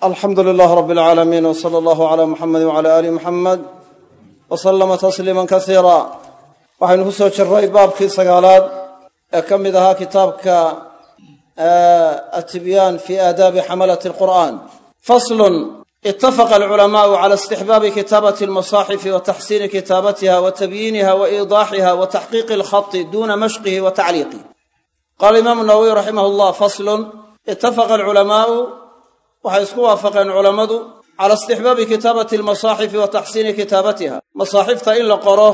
alxamdu lilaah rab alcaalamiin w sala allahu calaa muxamedi wcala aali muxamed wa sallama tasliima kasiira waxaynu ku soo jirray baabkii sagaalaad ee ka mid ahaa kitaabka atibyaan fi aadaabi xamalati alqur'an. Faslun itafaqa alculamaau cala istixbaabi kitaabati almasaaxifi wa taxsiini kitaabatiha wa tabyiiniha wa iidaaxiha wa taxqiiqi alkhati duuna mashqihi wa tacliiqih qaala imaamu nawowiy raximah llah faslun itafaqa alculamaau waxay isku waafaqeen culammadu cala istixbaabi kitaabati almasaaxifi wa taxsiini kitaabatiha. Masaaxifta in la qoro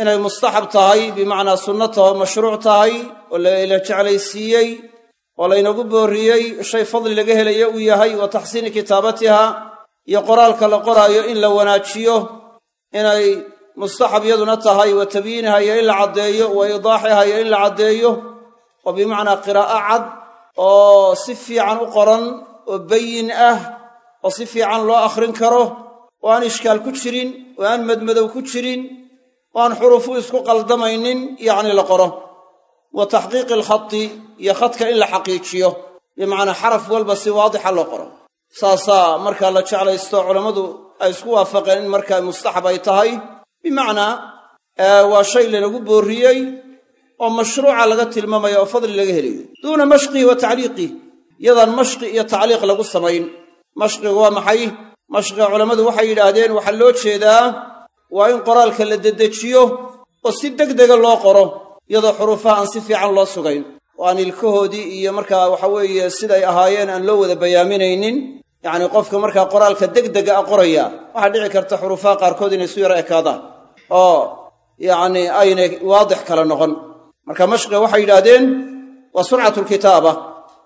inay mustaxab tahay bimacnaa sunno taho mashruuc tahay oo la jeclaysiiyey oo laynagu boorriyey shay fadli laga helayo uu yahay wa taxsiini kitaabatiha iyo qoraalka la qoraayo in la wanaajiyo inay mustaxab yaduna tahay wa tabyiiniha iyo in la caddeeyo wa idaaxiha iyo in la caddeeyo oo bimacnaa qiraa'o cad oo si fiican u qoran oo bayin ah oo si fiican loo akhrin karo oo aan ishkaal ku jirin oo aan madmadow ku jirin oo aan xuruufu isku qaldamaynin yacni la qoro. Wa taxqiiqi alkhati iyo khadka in la xaqiijiyo. Bimacnaa xaraf walba si waadixa loo qoro. Saasaa markaa la jeclaysto culammadu ay isku waafaqeen in markaa mustaxab ay tahay. Bimacnaa waa shay lanagu boorriyey oo mashruuca laga tilmaamaya oo fadli laga helayo. Duuna mashqihi wa tacliiqih yadaan mashqi iyo tacliiq lagu samayn. Mashqigu waa maxay? Mashqiga culammadu waxay yidhaahdeen waxaa loo jeedaa waa in qoraalka la dedejiyo oo si degdega loo qoro iyadoo xuruufaha aan si fiican loo sugayn. Oo aan ilkahoodii iyo markaa waxa weeye siday ahaayeen aan loo wada bayaaminaynin. Yacnii qofka markaa qoraalka degdega a qoraya waxaa dhici karta xuruufaha qaarkood inay isu yaro ekaadaan oo yacnii aynay waadix kala noqon. Marka mashqiga waxay yidhaahdeen waa surcatu lkitaaba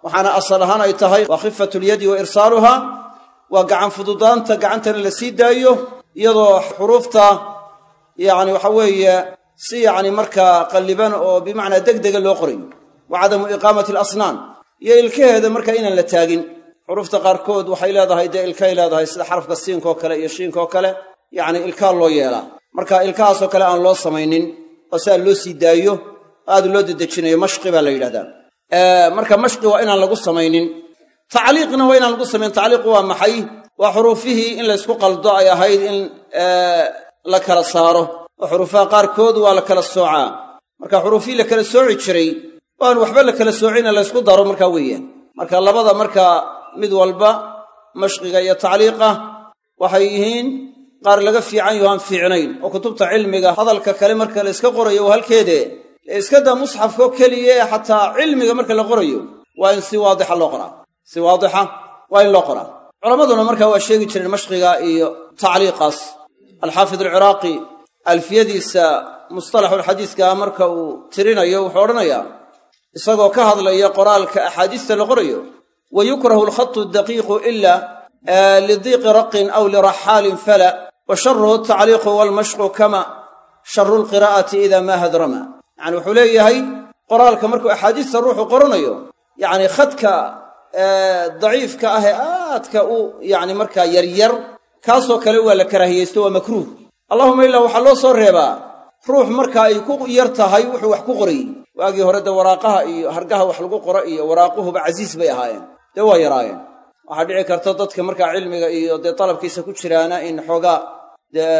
waxaana asal ahaan ay tahay waa khifatu lyadi wa irsaaluha waa gacan fududaanta gacantana la sii daayo iyadoo xuruufta yacni waxa weeye si yacni markaa qalliban oo bimacnaa degdega loo qorayo wa cadamu iqaamati alasnaan iyo ilkaheeda markaa inaan la taagin. Xuruufta qaarkood waxay leedahay dee ilkay leedahay sida xarafka siinkaoo kale iyo shiinkaoo kale yacni ilkaa loo yeelaa. Marka ilkahaasoo kale aan loo samaynin oo si aan loo sii daayo aad loo dedejinayo mashqi baa la yidhahdaa marka mashqi waa inaan lagu samaynin. Tacliiqna waa inaan lagu samayn tacliiqu waa maxay? Waa xuruufihii in laysku qaldo ay ahayd in la kala saaro. Oo xuruufaha qaarkood waa la kala soocaa. Marka xuruufihii la kala sooci jiray oo aan waxba la kala soocina laysku daro markaa weeyaan. Marka labada markaa mid walba mashqiga iyo tacliiqa waxay yihiin qaar laga fiican yaho aan fiicnayn. Oo kutubta cilmiga hadalka kale marka la iska qorayo waa halkeede iska daa musxafkao keliya ee xataa cilmiga marka la qorayo waa in si waadixa loo qoraa. Si waadixa waa in loo qoraa. Culammaduna markaa waa sheegi jireen mashqiga iyo tacliiqaas. Alxaafid alciraaqi alfiyadiisa mustalaxulxadiiska marka uu tirinayo wuxuu odhanayaa isagoo ka hadlaya qoraalka axaadiista la qorayo wa yukrahu alkhatu daqiiqu ila lidiiqi raqin aw liraxaalin fala wa sharuhu altacliiqu waalmashqu kama sharu lqiraa'ati ida ma hadrama yacani wuxuu leeyahay qoraalka markuu axaadiista ruuxu qoranayo yacni khadka daciifka ah ee aadka u yacni markaa yaryar kaasoo kale waa la karaahiyeysto waa makruuh. Allahuma ilaa waxaa loo soo reebaa ruux marka ay ku yar tahay wuxuu wax ku qorayey waagii hore dee waraaqaha iyo hargaha wax lagu qoro iyo waraaquhuba casiis bay ahaayeen dee waa yaraayeen. Waxaa dhici karta dadka markaa cilmiga iyo dee dalabkiisa ku jiraana in xoogaa dee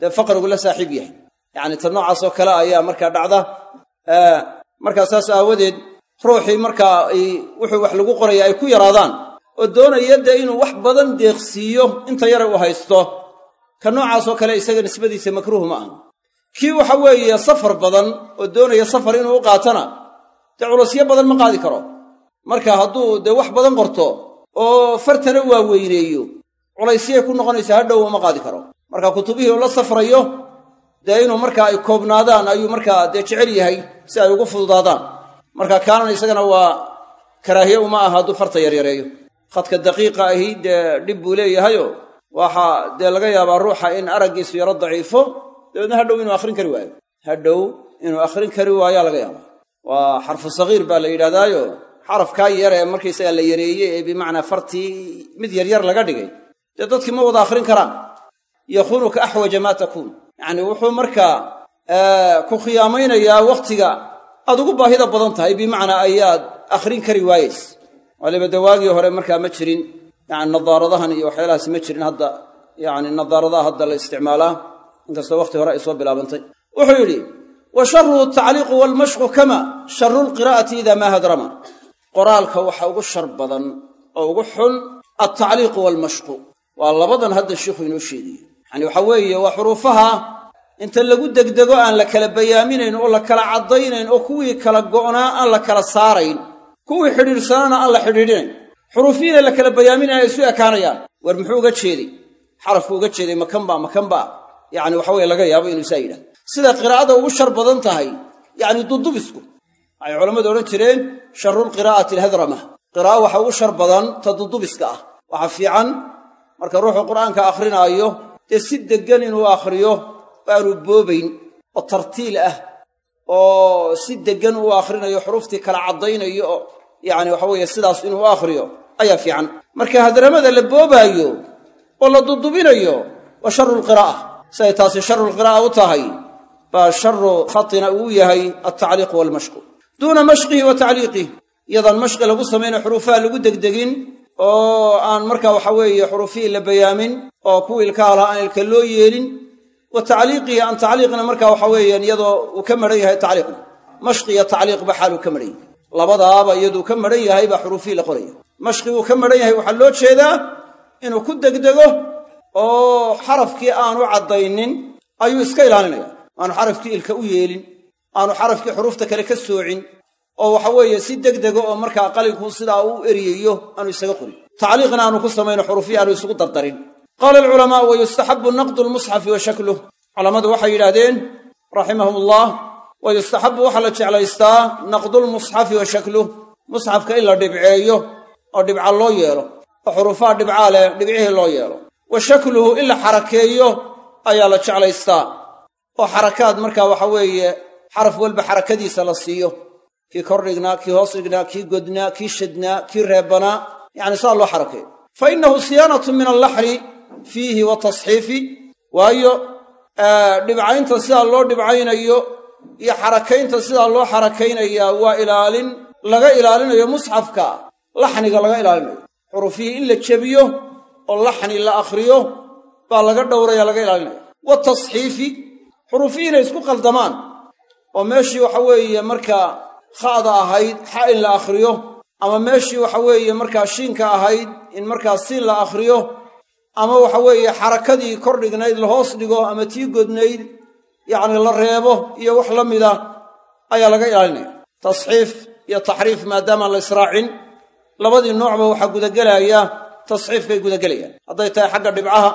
dee faqrigu la saaxiib yahay yacni ta noocaasoo kale ayaa markaa dhacda. Markaa saas aawadeed ruuxii markaa wuxuu wax lagu qoraya ay ku yaraadaan. Oo doonaya dee inuu wax badan deeqsiiyo inta yara u haysto. Ka noocaasoo kale isaga nisbadiisa makruuh ma aha. Kii waxa weeye safar badan oo doonaya safar inuu u qaatana dee culusyo badan ma qaadi karo. Marka hadduu dee wax badan qorto oo fartana waaweyneeyo culaysiyay ku noqonaysaa hadhow ma qaadi karo. Marka kutubihii uu la safrayo dee inuu markaa ay koobnaadaan ayuu markaa dee jecel yahay si ay ugu fududaadaan. Marka kaanan isagana waa karaahiye uma aha hadduu farta yaryareeyo. Khadka daqiiqa ahi dee dhib buu leeyahayo waxaa dee laga yaabaa ruuxa in araggiisu yaro daciifo dabeedna hadhow inuu akhrin kari waayo. Hadhow inuu akhrin kari waayaa laga yaabaa. Waa xarfu sagiir baa la yidhahdaayo xarafkaa yar ee markaysagaa la yareeyey ee bimacnaa fartii mid yaryar laga dhigay. Dee dadkii ma wada akhrin karaan. Yakuunuka axwaja maa takuun yacni wuxuu markaa ku khiyaamaynayaa wakhtiga aad ugu baahida badan tahay bimacnaa ayaad akhrin kari waayeys waliba dawaagii hore markaa ma jirin. Yani nadaaradahan iyo waxyaalahaas ma jirin hadda yani nadaaradaha hadda la isticmaalaa. Inkastoo waqti hore ay soo bilaabantay. Wuxuu yidhi wa sharuhu tacliiqu waalmashqu kama sharu lqiraa'ati ida maa hadrama. Qoraalka waxa ugu shar badan oo ugu xun altacliiqu waalmashqu waa labadan hadda sheikhu inoo sheegayo yani waxa weeye waa xuruufaha inta lagu degdego aan la kala bayaaminayn oo la kala caddaynayn oo kuwii kala go'naa aan la kala saarayn kuwii xidhiidhsanaana aan la xidhiidhinayn. Xuruufihiina la kala bayaaminaya ay isu ekaanayaan. War muxuu uga jeeday? Xarafku uga jeeday makanba makanba yacni waxa weye laga yaabo inuu saa yidhahdo sida qiraa'ada ugu shar badan tahay yacni dudubisku waxay culammadu odhan jireen sharulqiraa'ati alhadrama. Qiraa'o waxa ugu shar badan ta dudubiska ah. Waxaa fiican marka ruuxu qur'aanka akhrinaayo dee si deggan inuu akhriyo aanu boobayn oo tartiil ah oo si deggan uu akhrinayo xuruuftii kala caddaynayo oo yacni waxa weeye sidaas inuu akhriyo ayaa fiican. Marka hadramada la boobaayo oo la dudubinayo waa sharu lqiraa'a siday taasi sharulqiraa'a u tahay baa sharu khatina uu yahay altacliiqu waalmashqu duuna mashqihi wa tacliiqih iyadaan mashqi lagu samaynayo xuruufaha lagu degdegin oo aan marka waxa weeye xuruufihii la bayaamin oo kuwii ilkaha laha aan ilka loo yeelin wa tacliiqihi aan tacliiqna marka waxa weeyaan iyadoo uu ka maran yahay tacliiqna. Mashqi iyo tacliiqba xaaluu ka maran yahay. Labadaaba iyaduu ka maran yahay baa xuruufihii la qoraya mashqiguu ka maran yahay waxaa loo jeedaa inuu ku degdego oo xarafkii aanu caddaynin ayuu iska ilaalinaya. Aanu xarafkii ilka u yeelin aanu xarafkii xuruufta kale ka soocin oo waxa weeye si degdega oo markaa qalinkuu sidaa u eriyayo aanu isaga qorin. Tacliiqna aanu ku samayno xuruufihii aanu isugu dardarin. Qaala alculamaau wa yustaxabu naqdu lmusxafi wa shakluh culammadu waxay yidhaahdeen raximahum ullah wa yustaxabu waxaa la jeclaystaa naqdulmusxafi wa shakluh musxafka in la dhibceeyo oo dhibca loo yeelo oo xuruufaha dhibcaa leh dhibcihii loo yeelo. Wa shakluhu in la xarakeeyo ayaa la jeclaystaa. Oo xarakaad markaa waxa weeye xaraf walba xarakadiisa la siiyo kii kor dhignaa kii hoos dhignaa kii godnaa kii shadnaa kii reebanaa yacni saa loo xarakeeyo fa innahu siyaanatun min allaxri fiihi wa tasxiifi waayo dhibcaynta sidaa loo dhibcaynayo iyo xarakaynta sidaa loo xarakaynayaa waa ilaalin laga ilaalinayo musxafka laxniga laga ilaalinayo. Xurufihii in la jebiyo oo laxni la akhriyo baa laga dhowraya laga ilaalinaya wa tasxiifi xurufihii inay isku qaldamaan oo meeshii waxa weeye markaa kha'da ahayd xa in la akhriyo ama meeshii waxa weeye markaa shiinka ahayd in markaa siin la akhriyo ama waxa weeye xarakadii kor dhignayd la hoos dhigo ama tii godnayd yacni la reebo iyo wax la mida ayaa laga ilaalinaya. Tasxiif iyo taxriif maadaamaan la israacin labadii noocba waxaa gudagelaya tasxiifkay gudagelayaan. Hadday tahay xagga dhibcaha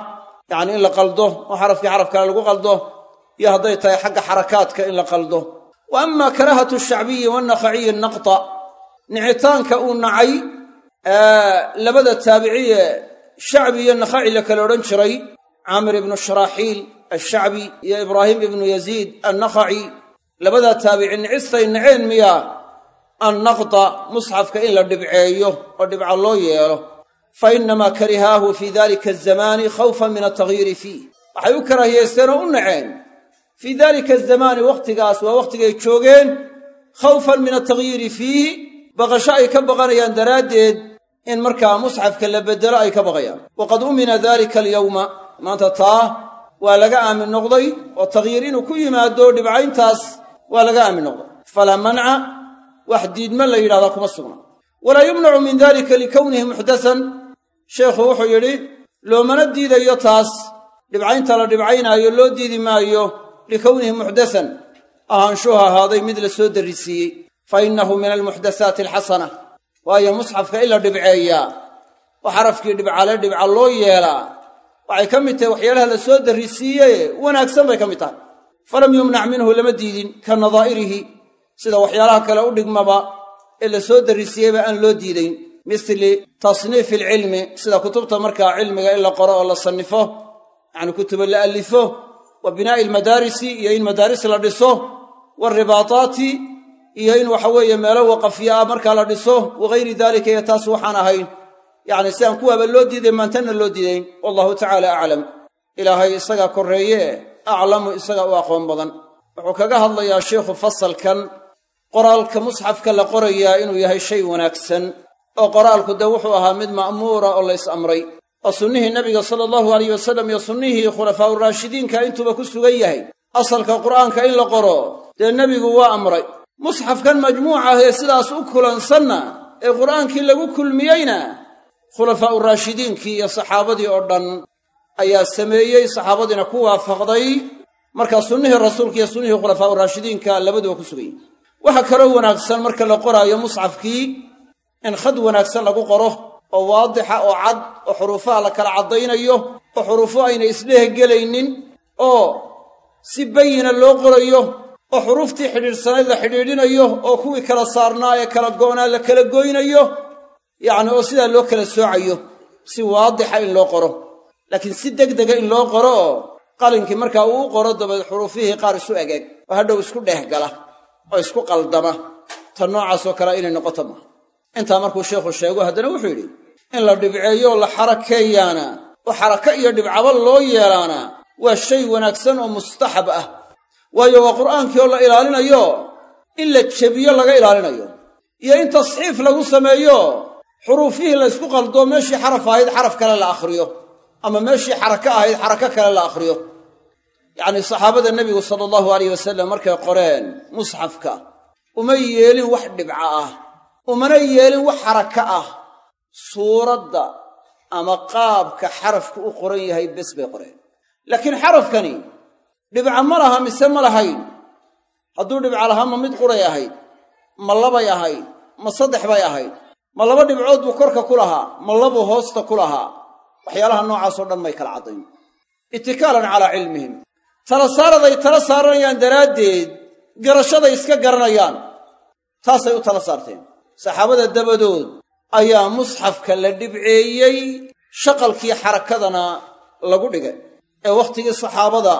yacni in la qaldo oo xarafkii xaraf kale lagu qaldo iyo hadday tahay xagga xarakaadka in la qaldo wa ama karaahatu shacbiyi wanakhaciyi naqta nicitaanka uu nacay labada taabiciye shacbi iyo nakhaci la kala odhan jiray caamir ibnu sharaaxiil ashacbi iyo ibraahim ibnu yaziid annakhaci labadaa taabici nicistay naceen miyaa annaqda musxafka in la dhibceeyo oo dhibca loo yeelo. Fa innamaa karihaahu fii dalika azamaani khawfan min altagyiiri fiih waxay u karaahiyaysteen oo u naceen fii dalika azamaani wakhtigaas waa wakhtigay joogeen khawfan min altagyiiri fiihi baqasho ay ka baqanayaan daraaddeed in markaa musxafka la beddelo ay ka baqayaan waqad umina dalika alyowma maanta taa waa laga aamin noqday oo takhyiir inuu ku yimaado dhibcayntaas waa laga aamin noqday falaa manca wax diidma la yidhahdaa kuma sugna walaa yumnacu min dalika likownihi muxdasan sheekhu wuxuu yidhi loomana diidayo taas dhibcaynta la dhibcaynaayo loo diidi maayo likownihi muxdasan ahaanshuhu ahaaday mid la soo darrisiiyey fa innahu min almuxdasaati alxasana waayo musxafka in la dhibceeyaa oo xarafkii dhibcale dhibca loo yeelaa waxay ka mid tahay waxyaalaha la soo darrisiiyee wanaagsan bay ka mid tahay falam yumnac minhu lama diidin ka nadaa'irihi sida waxyaalaha kale u dhigmaba ee la soo darrisiiyeyba aan loo diidayn misli tasniifi alcilmi sida kutubta markaa cilmiga in la qoro oo la sannifo yacni kutuba la allifo wa binaa'i almadaarisi iyo in madaaris la dhiso waalribaataati iyo in waxa weeye meelo waqafyo ah markaa la dhiso wagayri daalika iyo taas waxaan ahayn. Yacni si aan kuwaaba loo diiday maantanna loo diidayn. Wallahu tacaala aclam ilaahay isagaa korreeye aclamu isaga u aqoon badan. Wuxuu kaga hadlayaa sheikhu fasalkan qoraalka musxafka la qorayaa inuu yahay shay wanaagsan. Oo qoraalku dee wuxuu ahaa mid ma'muura oo lays amray oo sunnihii nebiga sala allahu alayh wasalam iyo sunnihii khulafaa uraashidiinka intuuba ku sugan yahay. Asalka qur'aanka in la qoro dee nebigu waa amray. Musxafkan majmuuc ah ee sidaas u kulansanna ee qur'aankii lagu kulmiyeyna khulafaa uraashidiinkii iyo saxaabadii oo dhan ayaa sameeyey saxaabadiina ku waafaqday. Markaa sunnihii rasuulka iyo sunnihii khulafaa uraashidiinka labaduba ku sugan yihiin waxaa kaloo wanaagsan marka la qoraayo musxafkii in khad wanaagsan lagu qoro oo waadixa oo cad oo xuruufaha la kala caddaynayo oo xuruufo ayna isdheehgelaynin oo si bayina loo qorayo oo xuruuftii xidhiidhsanayd la xidhiidhinayo oo kuwii kala saarnaa ee kala go'naa la kala goynayo yacni oo sidaa loo kala soocayo si waadixa in loo qoro. Laakiin si degdega in loo qoro oo qalinkii markaa uu u qoro dabeed xuruufihii qaar isu egeeg oo hadhow isku dheeh gala oo isku qaldama. Ta noocaasoo kale inay noqoto maaha intaa markuu sheikhu sheego haddana wuxuu yidhi in la dhibceeyo oo la xarakeeyaana oo xaraka iyo dhibcaba loo yeelaana waa shay wanaagsan oo mustaxab ah. Waayo waa qur'aankii oo la ilaalinayo in la jebiyo laga ilaalinayo. Iyo in tasxiif lagu sameeyo xuruufihii la ysku qaldo meeshii xaraf ahayd xaraf kale la akhriyo. Ama meeshii xaraka ahayd xarako kale la akhriyo. Yacnii saxaabada nebigu sala allahu alayh wasalam markay qoreen musxafka uma yeelin wax dhibca ah. Umana yeelin wax xaraka ah suuradda ama qaabka xarafku u qoran yahay bes bay qoreen. Laakiin xarafkani dhibca ma laha mise ma lahayn. Hadduu dhibca lahaa ma mid quray ahayd ma labay ahayd ma saddex bay ahayd ma laba dhibcood buu korka ku lahaa ma labuu hoosta ku lahaa waxyaalaha noocaasoo dhan may kala caddayn. Itikaalan calaa cilmihim. Tala saaraday tala saaranayaan daraaddeed garashaday iska garanayaan. Taasay u tala saarteen. Saxaabada dabadood ayaa musxafka la dhibceeyey shaqalkii xarakadana lagu dhigay. Ee wakhtigii saxaabada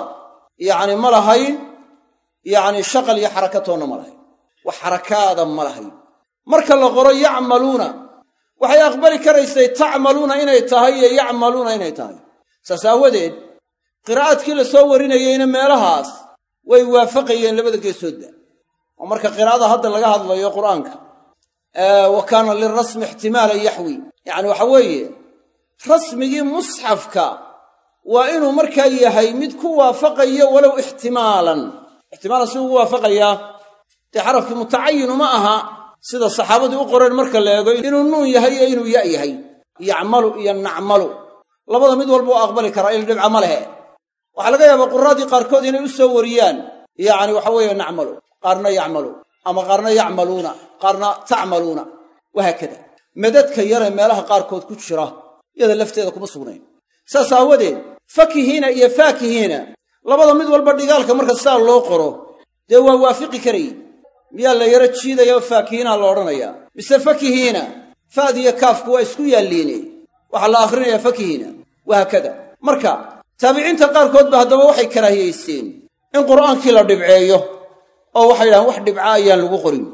yacni ma lahayn yacni shaqal iyo xarakatoonna ma lahayn. Wax xarakaada ma lahayn. Marka la qoro yacmaluuna waxay aqbali karaysay tacmaluuna inay tahay iyo yacmaluuna inay tahay. Saas aawadeed qiraa'adkii la soo warinayeyna meelahaas way waafaqayeen labada geesoodba oo marka qiraa'ada hadda laga hadlayo qur'aanka wa kaana lirasmi ixtimaalan yaxwi yacni waxa weeye rasmigii musxafka waa inuu markaa yahay mid ku waafaqayo walow ixtimaalan ixtimaalan si ugu waafaqayaa dee xarafkii mutacayinu ma aha sida saxaabadii u qoreen marka la eego inuu nuun yahay iyo inuu ya yahay. Yacmalu iyo nacmalu. Labada mid walba u aqbali karaa il ma lehe. Waxaa laga yaabaa quraadii qaarkood inay u soo wariyaan. Yacni waxa nacmalu qaarna yacmalu ama qaarna yacmaluuna qaarna tacmaluuna. Wahaakada madadka yaree meelaha qaarkood ku jira yada lafteeda kuma sugnayn. Saas aawadeed fakihiina iyo faakihiina labada mid walba dhigaalka marka sidaa loo qoro dee waa waafiqi karayy miyaa la yaro jiidaya oo faakihiinaa la odhanayaa? Mise fakihiina fa'diyo kaafku waa isku yaalliine? Waxaa la akhrinayaa fakihiina. Wahaakada marka taabiciinta qaarkood ba haddaba waxay karaahiyaysteen in qur'aankii la dhibceeyo oo waxay yidhahaan wax dhibca ayaan lagu qorin.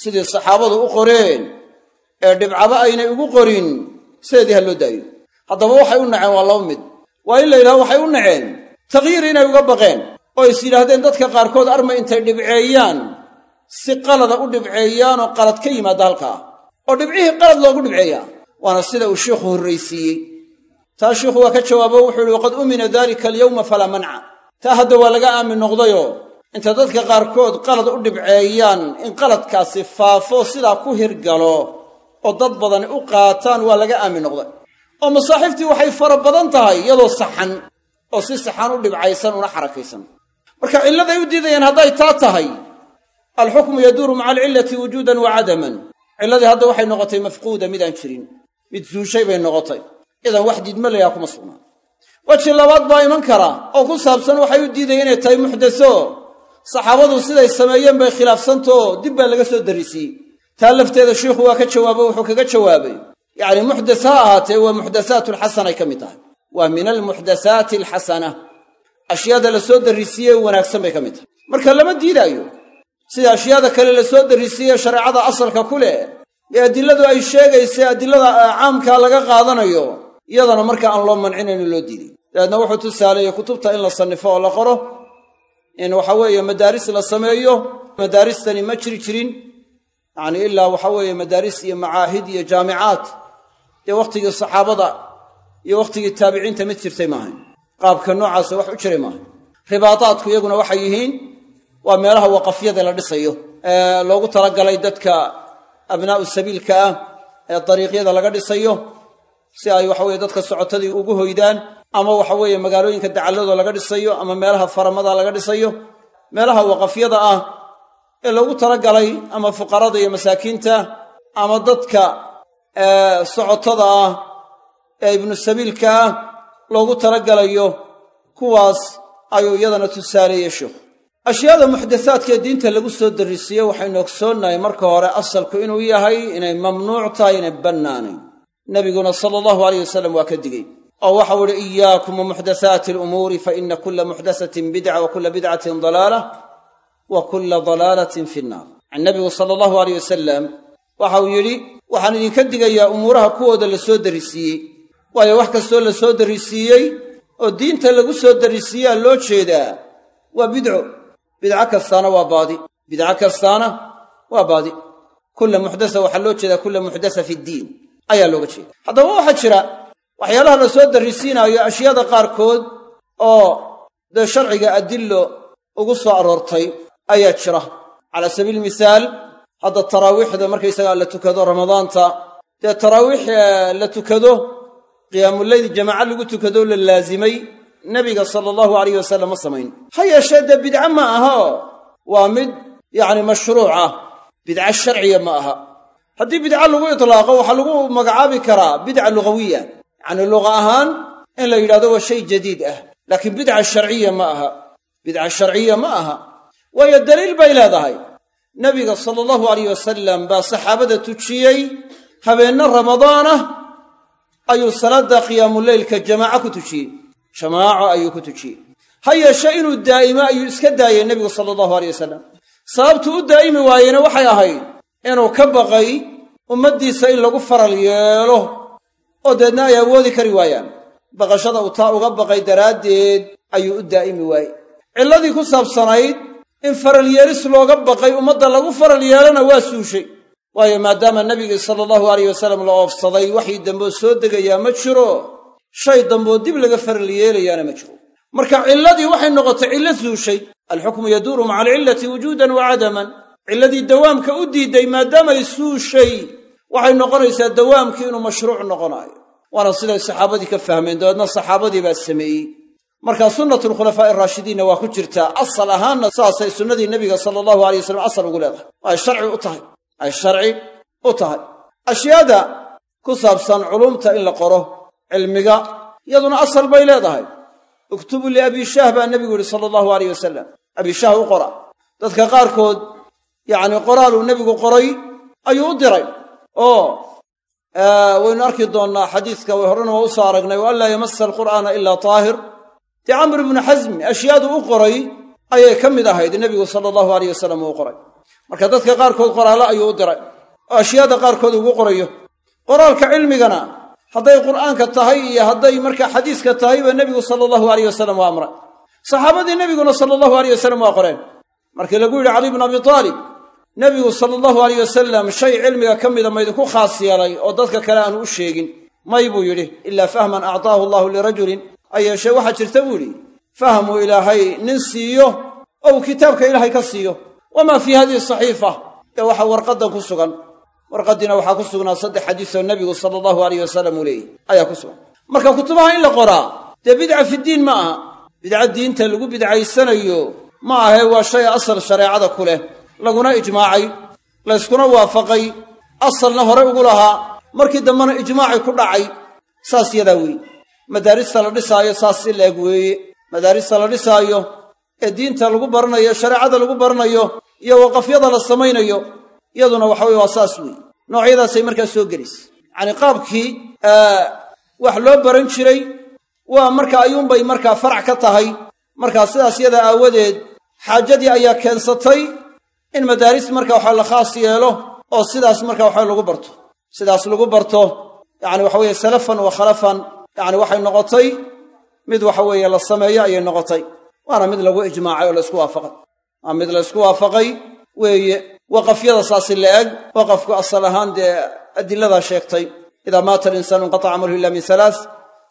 Sidii saxaabadu u qoreen ee dhibcaba aynay ugu qorin sideedii ha loo daayo haddaba waxay u naceen waa laba mid. Waa in la yidhaha waxay u naceen. Takhyiir inay uga baqeen oo is yidhaahdeen dadka qaarkood arma intay dhibceeyaan? Si qalada u dhibceeyaan oo qalad ka yimaada halkaa oo dhibcihii qalad loogu dhibceeyaa. Waana sida uu sheikhu horraysiiyey. Taa sheikhu waa ka jawaabo wuxuu yihi waqad umina dalika alyawma falaa manca. Taa hadda waa laga aamin noqdayoo inta dadka qaarkood qalad u dhibceeyaan in qaladkaasi faafo sidaa ku hirgalo oo dad badani u qaataan waa laga aamin noqday. Oo masaaxiiftii waxay fara badan tahay iyadoo saxan oo si saxan u dhibcaysan una xarakaysan. Marka cilladay u diidayaan hadday taa tahay alxukmu yaduuru maca alcillati wujuudan wa cadaman. Cilladii hadda waxay noqotay mafquuda midaan jirin mid suushay bay noqotay. Idan wax diidma layaha kuma sugnaa weji labaad baa iman kara oo ku saabsan waxay u diidaya inay tahay muxdaso saxaabadu siday sameeyeen bay khilaafsantoo dib baa laga soo darisiiyey taa lafteeda shiikhu waa ka jawaabo wuxuu kaga jawaabay yacni muxdas ha ahaatee waa muxdasaatu alxasanay ka mid tahay. Waa min almuxdasaati alxasana ashyaada la soo darrisiiyey wanaagsan bay ka mid tahay. Marka lama diidaayo sida ashyaada kale la soo darrisiiye shareecada asalka ku leh ee adiladu ay sheegaysa adilada caamkaa laga qaadanayo iyadana marka aan loo mancinayno loo diiday. Dabeedna wuxuu tusaaleeyey kutubta in la sannifo oo la qoro in waxa weeye madaaris la sameeyo madaaristani ma jiri jirin. Yacni ilaa waxa weeye madaaris iyo macaahid iyo jaamicaad. Dee wakhtigii saxaabada iyo wakhtigii taabiciinta mid jirtay maahayn qaabka noocaasa wax u jiray maahayn ribaadaadku iyaguna waxay yihiin waa meelaha waqafyada la dhisayo. Ee loogu talagalay dadka abnaa'u sabiilka ah ee dariiqyada laga dhisayo si ay waxaweye dadka socotadii ugu hoydaan ama waxaweeye magaalooyinka dacalladoo laga dhisayo ama meelaha faramada laga dhisayo meelaha waqafyada ah ee loogu talagalay ama fuqarada iyo masaakiinta ama dadka socotada ah ee ibnu sabiilka ah loogu talagalayo kuwaas ayuu iyadana tusaaleeyey sheikhu ashyaada muxdathaadkaee diinta lagu soo darrisiiye waxaynu ogsoonnahay marka hore asalku inuu yahay inay mamnuuc tahay inay bannaanayn. Nebiguna sala allahu alayh wasalam waa ka digey oo waxau uhi iyaakum wa muxdathaati alumuuri fa ina kulla muxdathatin bidca wa kulla bidcatin dalaalah wa kulla dalaalatin fi nnaar nabigu sala allahu aleyh wasalam waxauu yidhi waxaan idinka digayaa umuuraha kuwooda la soo darrisiiyey waayo wax kastoo la soo darrisiiyey oo diinta lagu soo darrisiiyaa loo jeedaa waa bidco bidco kastaana waa baadi bidco kastaana waa baadi kulla muxdasa waxaa loo jeedaa kulla muxdasa fi ddiin jeeda haddaba waxaa jira waxyaalaha la soo darrisiinaayo ashyaada qaarkood oo dee sharciga adillo ugu soo aroortay ayaa jira. Calaa sabiili misaal hadda taraawiixda markaysagaa la tukado ramadaanta dee taraawiix la tukado qiyaamuleyl jamaaca lagu tukadoo la laasimay nebiga sala allahu alayh wasalam ma samayn. Ha yeeshee dee bidco ma aha waa mid yacni mashruuc ah. Bidco sharciya ma aha. Haddii bidco lagu itlaaqo waxaa lagu magacaabi karaa bidca lugawiya yacni luqa ahaan in la yidhahdo waa shay jadiid ah laakiin bidca sharciya ma aha. Bidca sharciya ma aha. Waayo daliil bay leedahay. Nebiga sala allahu alayh wasalam baa saxaabada tujiyey habeenno ramadaanah ayuu salaadda qiyaamuleylka jamaaco ku tujiyey. Jamaaco ayuu ku tujiyey. Ha yeeshe inuu daa'imo ayuu iska daayey nebigu sala allahu aleyh wasalam sababtuu u daa'imi waayena waxay ahayd inuu ka baqay ummaddiisa in lagu faral yeelo oo deedna ay awoodi kari waayaan. Baqashada uu taa uga baqay daraaddeed ayuu u daa'imi waayey. Cilladii ku saabsanayd in faral yeelis looga baqay ummadda lagu faral yeelana waa suushay. Waayo maadaama nebigii sala allahu alayh wasalam la oofsaday waxii damboo soo degayaa ma jiro. Shay damboo dib laga faral yeelayaana ma jiro. Marka cilladii waxay noqotay cillo suushay alxukmu yaduuru maca alcillati wujuudan wa cadaman. Cilladii dawaamka u diidday maadaamay suushay waxay noqonaysaa dawaamkii inuu mashruuc noqonaayo waana siday saxaabadii ka fahmeen dabeedna saxaabadii baa sameeyey. Marka sunnatu lkhulafaa'i araashidiinna waa ku jirtaa asal ahaanna saasay sunnadii nebiga sala allahu alay wasalam asal ugu leedahay. Ay sharci u tahay ay sharci u tahay. Ashyaada ku saabsan culumta in la qoro cilmiga iyaduna asal bay leedahay. Uktubu liabiishaah baa nebigu yihi sala allahu alayh wasalam abiishaah u qora. Dadka qaarkood yacni qoraaluu nebigu qoray ayuu u diray oo waynu arki doonnaa xadiiska way horena waa u soo aragnay wa an laa yamasa alqur'aana ilaa taahir. Dee camr ibnu xasmi ashyaadu u qoray ayay ka mid ahayd nebigu sala allahu alayh wasalam uu qoray. Marka dadka qaarkood qoraallo ayuu u diray oo ashyaada qaarkood ugu qorayo. Qoraalka cilmigana hadday qur'aanka tahay iyo hadday markaa xadiiska tahayba nebigu sala allahu alayh wasalam waa amray. Saxaabadii nebiguna sala allahu alayh wasalam waa qoreen. Markii lagu yidhi cali bnu abi taalib nebigu sala allahu alayh wasalam shay cilmiga ka mida maydinku khaas yeelay oo dadka kale aanu u sheegin. May buu yidhi ilaa fahman actaahu allahu lirajulin. Ha yeeshee waxaa jirta buu yidhi. Fahmuu ilaahay nin siiyo oo uu kitaabka ilaahay ka siiyo. Wamaa fii hadihi saxiifa? Ee waxaa warqaddan ku sugan. Warqaddiina waxaa ku sugnaa saddex xadiisoo nebigu sala allahu alayh wasalam uu leeyahy ayaa ku sugan. Marka kutubaha in la qoraa dee bidca fiddiin ma aha. Bidca diinta lagu bidcaysanayo ma ahe waa shay asal shareecada ku leh laguna ijmaacay layskuna waafaqay asalna hore ugu lahaa markii dambena ijmaacii ku dhacay saas yadaa weeye madaarista la dhisaayo saas si la eg weeye. Madaarista la dhisaayo ee diinta lagu baranayo shareecada lagu baranayo iyo waqafyada la samaynayo iyaduna waxa weye waa saas weeye noocyadaasay markaa soo gelaysa yacanii qaabkii wax loo baran jiray waa marka ayuunbay markaa farac ka tahay. Markaa sidaas yada aawadeed xaajadii ayaa keensatay in madaaris marka waxa la khaas yeelo oo sidaas marka waxa lagu barto. Sidaas lagu barto yacni waxa weeye salafan wa khalafan yacni waxay noqotay mid waxa weeye la sameeyo ayay noqotay. Waana mid lagu ijmaacay oo laysku waafaqay. Waa mid laysku waafaqay weeye waqafyada saasi la-eg waqafku asal ahaan dee adiladaa sheegtay. Idaa maata alinsaanu inqataca camaluhu ila min halaath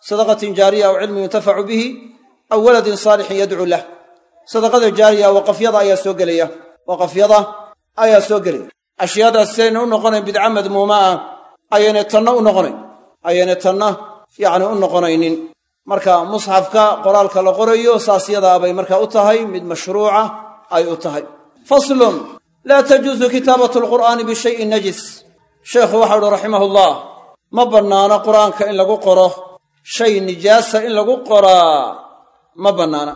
sadaqatin jaariya aw cilmin yuntafacu bihi aw waladin saalixin yadcuu lah. Sadaqada jaariya waqafyada ayaa soo gelaya waqafyada ayaa soo gelaya ashyaadaas sidayna u noqonayn bidca madmuuma ah ayaynay tanna u noqonayn ayaynay tanna yacni u noqonaynin. Marka musxafka qoraalka la qorayo saas yadaa bay markaa u tahay mid mashruuca ay u tahay. Faslun laa tajuusu kitaabatu alqur'aani bishayin najis. Sheekhu waxau uhi raximahullah ma bannaana qur'aanka in lagu qoro. Shay nijaasa in lagu qoraa ma bannaana.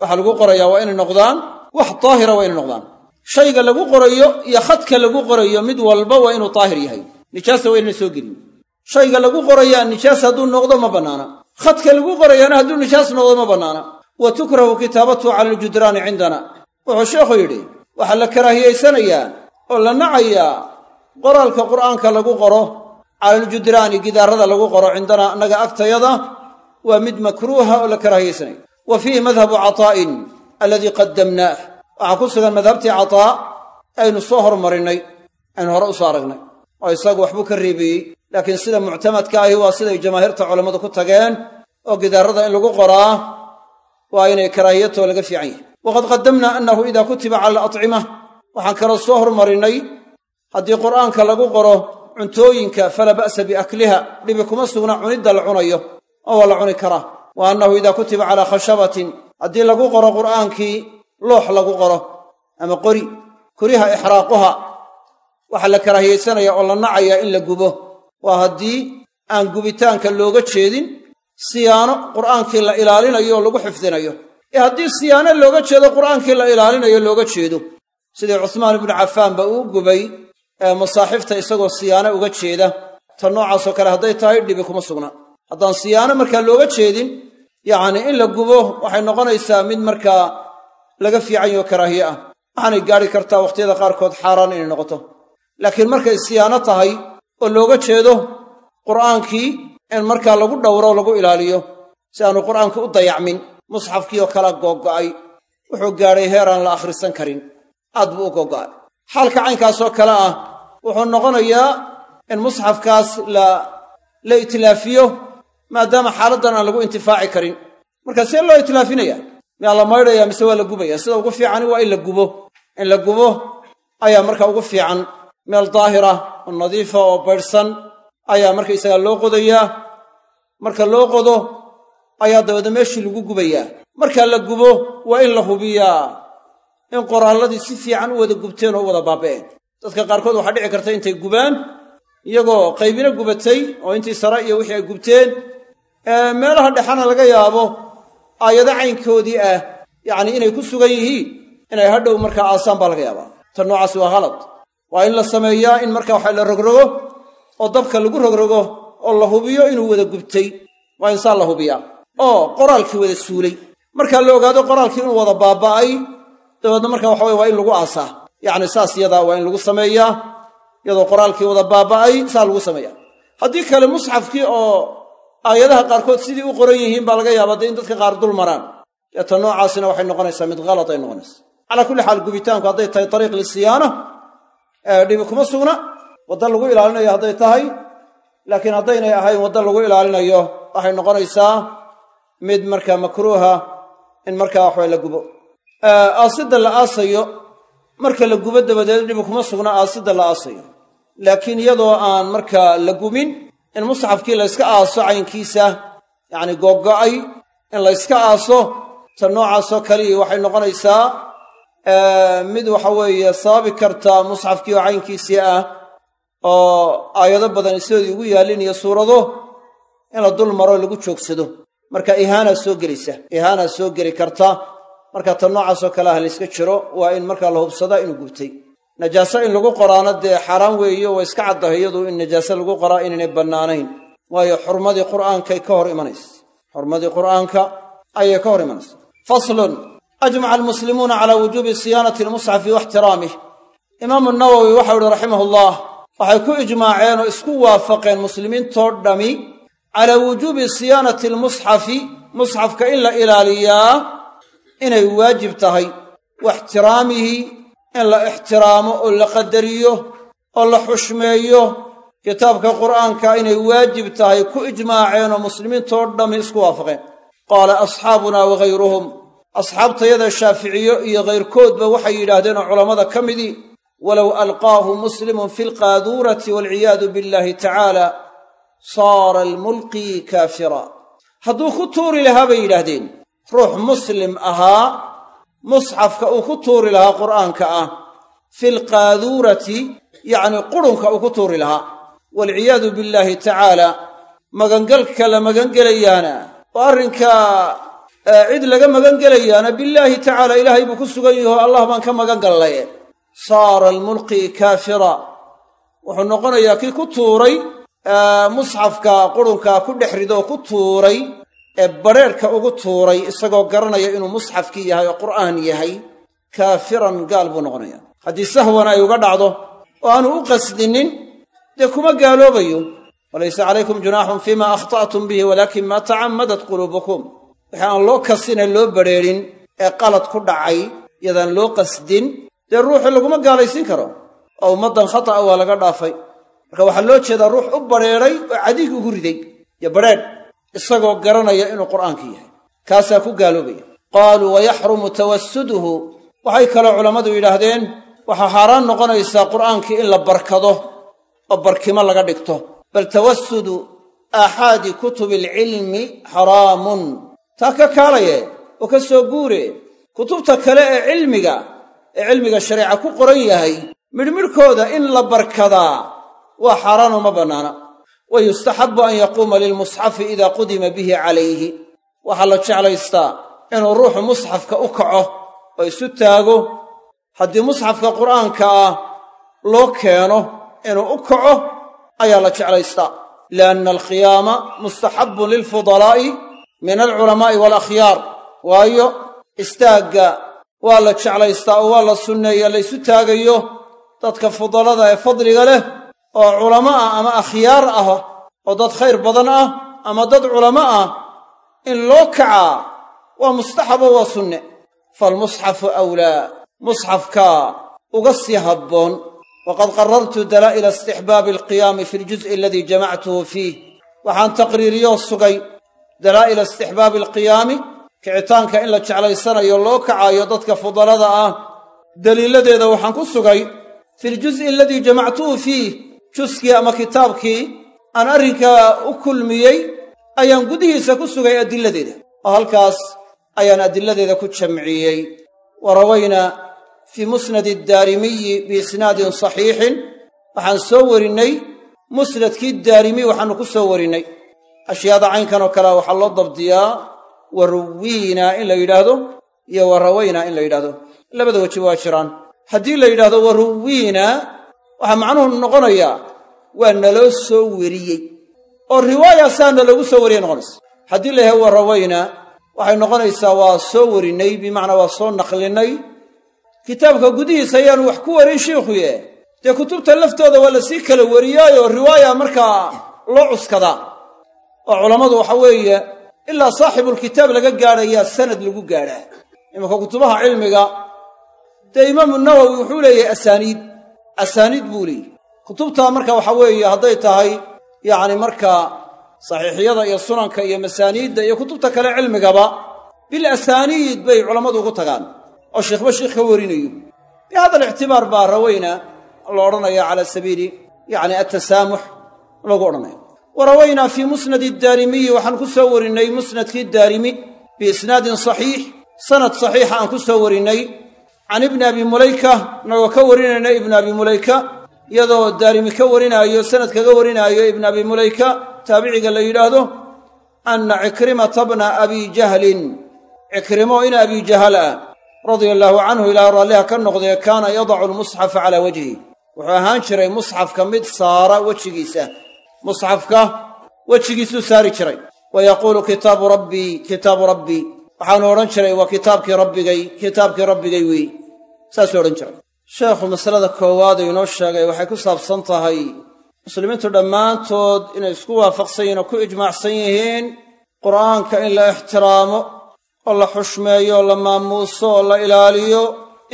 Waxaa lagu qorayaa waa inay noqdaan wax daahira waa inay noqdaan shayga lagu qorayo iyo khadka lagu qorayo mid walba waa inuu daahir yahay. Nijaasa waa inayna soo gelin. Shayga lagu qorayaa nijaas hadduu noqdo ma bannaana. Khadka lagu qorayaana hadduu nijaas noqdo ma bannaana. Wa tukrahu kitaabatuhu cala aljudraani cindana. Wuxuu sheekhu yidhi waxaa la karaahiyaysanayaa oo la nacayaa qoraalka qur'aanka lagu qoro. Cala aljudraani gidaarada lagu qoro cindana annaga agtayada waa mid makruuha oo la karaahiyaysanaya wa fiihi madhabu cataa'in aladii qaddamnaah waxaa ku sugan madhabtii cataa aynu soo hormarinnay aynu hore u soo aragnay. Oo isagu waxbuu ka reebeeyey laakiin sida muctamadka ahi waa siday jamaahiirta culammadu ku tageen oo gidaarada in lagu qoraa waa inay karaahiyatoo laga fiican yahay. Waqad qaddamnaa annahu idaa kutiba cala alacima waxaan kaloo soo hormarinnay haddii qur'aanka lagu qoro cuntooyinka falaa ba'sa biakliha dhibi kuma sugna cunidda la cunayo oo waa la cuni karaa. Wa annahu idaa kutiba calaa khashabatin. Haddii lagu qoro qur'aankii loox lagu qoro ama qori kuriha ixraaquha. Waxaa la karaahiyaysanaya oo la nacaya in la gubo waa haddii aan gubitaanka looga jeedin siyaano qur'aankii la ilaalinayo oo lagu xifdinayo. Ee haddii siyaano looga jeedo qur'aankii la ilaalinayo looga jeedo. Sidii cusmaan ibnu cafaanba uu gubay ee masaaxifta isagoo siyaano uga jeeda. Ta noocaasoo kale hadday tahay dhibi kuma sugna. Haddaan siyaano markaa looga jeedin yacnii in la gubo waxay noqonaysaa mid markaa laga fiican yaho karaahiye ah. Waxaanay gaadhi kartaa wakhtiyada qaarkood xaaraan inay noqoto. Laakiin markay siyaano tahay oo looga jeedo qur'aankii in markaa lagu dhowro lagu ilaaliyo si aanu qur'aanku u dayacmin musxafkii oo kala googo'ay wuxuu gaadhay heer aan la akhrisan karin. Aad buu u googo'ay xaalka caynkaasoo kale ah wuxuu noqonayaa in musxafkaas la la itlaafiyo maadaama xaaladdan aan lagu intifaaci karin. Marka see loo itlaafinaya miyaa la maydhaya mise waa la gubaya? Sida ugu fiicani waa in la gubo. In la gubo ayaa marka ugu fiican. Meel daahira oo nadiifa oo baydhsan ayaa markaysaga loo qodayaa marka loo qodo ayaa dabeedna meeshii lagu gubayaa. Marka la gubo waa in la hubiyaa. In qoraalladii si fiican u wada gubteen oo u wada baaba'een. Dadka qaarkood waxaa dhici karta intay gubaan iyagoo qaybina gubatay oo intii sare iyo wixii ay gubteen. Meelaha dhexana laga yaabo aayado caynkoodii ah yacnii inay ku sugan yihiin inay hadhow markaa aasaan baa laga yaabaa. Tan noocaasi waa halad waa in la sameeyaa in markaa waxa la rogrogo oo dabka lagu rogrogo oo la hubiyo inuu wada gubtay. Waa insaan la hubiyaa. Oo qoraalkii wada suulay. Markaa la ogaado qoraalkii inuu wada baaba'ay dabeedna marka waxa weye waa in lagu aasaa. Yacni saas yadaa waa in lagu sameeyaa iyadoo qoraalkii wada baaba'ay saa lagu sameeyaa. Haddii kale musxafkii oo aayadaha qaarkood sidii u qoran yihiin baa laga yaabaa dee in dadka qaar dul maraan. Deeta noocaasina waxay noqonaysaa mid halad ay noqonaysa. Calaa kulli xaal gubitaanku hadday tahay tariiq lisiyaana dhibi kuma sugna. Wadda lagu ilaalinayo hadday tahay laakiin haddaynay ahayn wadda lagu ilaalinayo waxay noqonaysaa mid markaa makruuha in markaa waxbay la gubo. Aasidda la aasayo marka la gubo dabadeed dhibi kuma sugna aasidda la aasayo. Laakiin iyadoo aan markaa la gumin in musxafkii la yska aaso caynkiisa yacni googo'ay in la yska aaso ta noocaasoo kalii waxay noqonaysaa mid waxa weeye sababi karta musxafkii oo caynkiisii ah oo aayado badan sidoodii ugu yaallin iyo suurado in la dul maro lagu joogsado. Marka ihaanaa soo gelaysa ihaanaa soo geli karta. Marka ta noocaasoo kale ah layska jiro waa in markaa la hubsadaa inuu gubtay najaaso in lagu qoraana dee xaaraan weeye waa iska caddahay iyadu in najaaso lagu qoraa inaynay bannaanayn. Waayo xurmadii qur'aankay ka hor imanaysa. Xurmadii qur'aanka ayay ka hor imanaysa. Faslun ajmaca almuslimuuna calaa wujuubi siyaanati almusxafi wa ixtiraamih imaamu nawowi waxau ihi raximah ullah waxay ku ijmaaceen oo isku waafaqeen muslimiintoo dhammi calaa wujuubi siyaanati almusxafi musxafka in la ilaaliyaa inay waajib tahay wa ixtiraamihi in la ixtiraamo oo la qadariyo oo la xushmeeyo. Kitaabka qur'aanka inay waajib tahay ku ijmaaceen oo muslimiintoo dhammi isku waafaqeen. Qaala asxaabunaa wagayruhum asxaabtayada shaaficiyo iyo kayrkoodba waxay yidhaahdeen oo culammada ka midii walow alqaahu muslimun fi lqaaduurati waalciyaadu billahi tacaala saara almulqii kaafira. Hadduu ku tuuri lahaa bay yidhaahdeen. Ruux muslim ahaa musxafka uu ku tuuri lahaa qur'aanka ah fi lqaaduurati yacnii qurunka uu ku tuuri lahaa. Waalciyaadu billaahi tacaala magangalka la magangelayaana oo arrinkaa cid laga magangelayaana billaahi tacaala ilaahay buu ku sugan yaho allah baan ka magan gallaye saara almulqii kaafira wuxuu noqonayaa kii ku tuuray musxafka qurunkaa ku dhex ridoo ku tuuray ee badrheerhka ugu tuuray isagoo garanaya inuu musxafkii yahay oo qur'aan yahay kaafiran gaal buu noqonaya. Haddii sahwan ay uga dhacdo oo aanu u qasdinin dee kuma gaaloobayo. Walaysa calaykum junaaxun fiima akhta'tum bihi walaakin maa tacammadat quluubukum. Wixii aan loo kasine loo badrheerin ee qalad ku dhacay yadaan loo qasdin dee ruuxii laguma gaalaysiin karo. Oo ummaddan khata'a waa laga dhaafay. Marka waxaa loo jeedaa ruux u badrheedhay oo cadiig ugu riday. Iyo badrheedh isagoo garanaya inuu qur'aankii yahay. Kaasaa ku gaaloobaya. Qaaluu wayaxrumu tawasuduhu waxay kaloo culammadu yidhaahdeen waxaa xaaraan noqonaysaa qur'aankii in la barkado oo barkimo laga dhigto. Bal tawasudu aaxaadi kutubi alcilmi xaraamun taa ka kaalaye oo ka soo guure kutubta kale ee cilmiga ee cilmiga shareeca ku qoran yahay midhmidhkooda in la barkadaa waa xaaraan uma bannaana wa an yaquuma lilmusxafi idaa qudima bihi calayhi. Waxaa la jeclaystaa inuu ruuxu musxafka u kaco oo isu taago. Haddii musxafka qur'aanka ah loo keeno inuu u kaco ayaa la jeclaystaa. Lianna alqiyaama mustaxabbun lilfudalaa'i min alculamaa'i waalakhyaar waayo istaagga waa la jeclaystaa oo waa la sunneeya laysu taagayo. Dadka fudalada ee fadliga leh oo culamo ah ama akhyaar ah oo dad khayr badan ah ama dad culamo ah in loo kacaa waa mustaxabo waa sunne. Faalmusxafu awlaa musxafkaa uga sii habboon. Waqad qarartu dalaa'ila istixbaabi alqiyaami fi ljuz'i aladii jamactuhu fiih. Waxaan taqriiriyoo sugay dalaa'ila istixbaabi alqiyaami kicitaanka in la jeclaysanayo loo kacaayo dadka fudalada ah. Daliiladeeda waxaan ku sugay fi ljuz'i aladii jamactuhu fiih juskii ama kitaabkii aan arrinkaa u kulmiyey ayaan gudihiisa ku sugay adilladeeda oo halkaas ayaan adilladeeda ku jamciyey. Wa rawaynaa fii musnadi addaarimiyi biisnaadin saxiixin. Waxaan soo warinnay musnadkii daarimi waxaannu ku soo warinnay ashyaada caynkan oo kalea waxaa loo dabdiyaa wa ruwiinaa in la yidhaahdo iyo wa rawaynaa in la yidhahdo labada weji waa jiraan. Haddii la yidhahdo wa ruwiinaa waxaa macnuhu noqonayaa waa naloo soo weriyey oo riwaaya saana loogu soo wariyay noqonaysa. Haddii la yahay wa rawaynaa waxay noqonaysaa waa soo warinnay bimacnaa waa soo naqlinnay kitaabka gudihiisa ayaanu wax ku warin shiikhuye dee kutubta laftooda waa la sii kala wariyaayo riwaaya markaa loo cuskadaa. Oo culammadu waxa weeye ilaa saaxibulkitaab laga gaadhayaa sanad lagu gaadhaa. Imanka kutubaha cilmiga dee imaamu nawowi wuxuu leeyahay asaaniid asaaniid buu leeyahy. Kutubtaa marka waxa weeye hadday tahay yacni markaa saxiixyada iyo sunanka iyo masaaniidda iyo kutubta kale cilmigaba bil asaaniid bay culammadu ugu tagaan oo sheekhba sheikh ka warinayo. Bi hada alictibaar baa rawayna la odhanaya cala sabiili yacni altasaamux lagu odhanaya wa rawaynaa fii musnadi addaarimiyi waxaan ku soo warinnay musnadkii daarimi biisnaadin saxiix sanad saxiixa aan ku soo warinnay can ibni abi mulayka inagoo ka warinayna ibnu abi mulayka iyadoo daarimi ka warinaayo sanad kaga warinaayo ibnu abi mulayka taabiciga la yidhaahdo anna cikrimata bna abi jahlin cikrimo in abi jahal ah radia allaahu canhu ilaaha raalliha ka noqdee kaana yadacu lmusxafa calaa wajhi wuxuu ahaan jiray musxafka mid saara wejigiisa musxafka wejigiisuu saari jiray wa yaquulu kitaabu rabbii kitaabu rabbii waxaanu odhan jiray waa kitaabkii rabbigay kitaabkii rabbigay weey saasuu odhan jiray sheekhu masalada koowaad uu inoo sheegay waxay ku saabsan tahay muslimiintu dhammaantood inay isku waafaqsan yihiin oo ku ijmaacsan yihiin qur'aanka in la ixtiraamo oo la xushmeeyo oo la maamuuso oo la ilaaliyo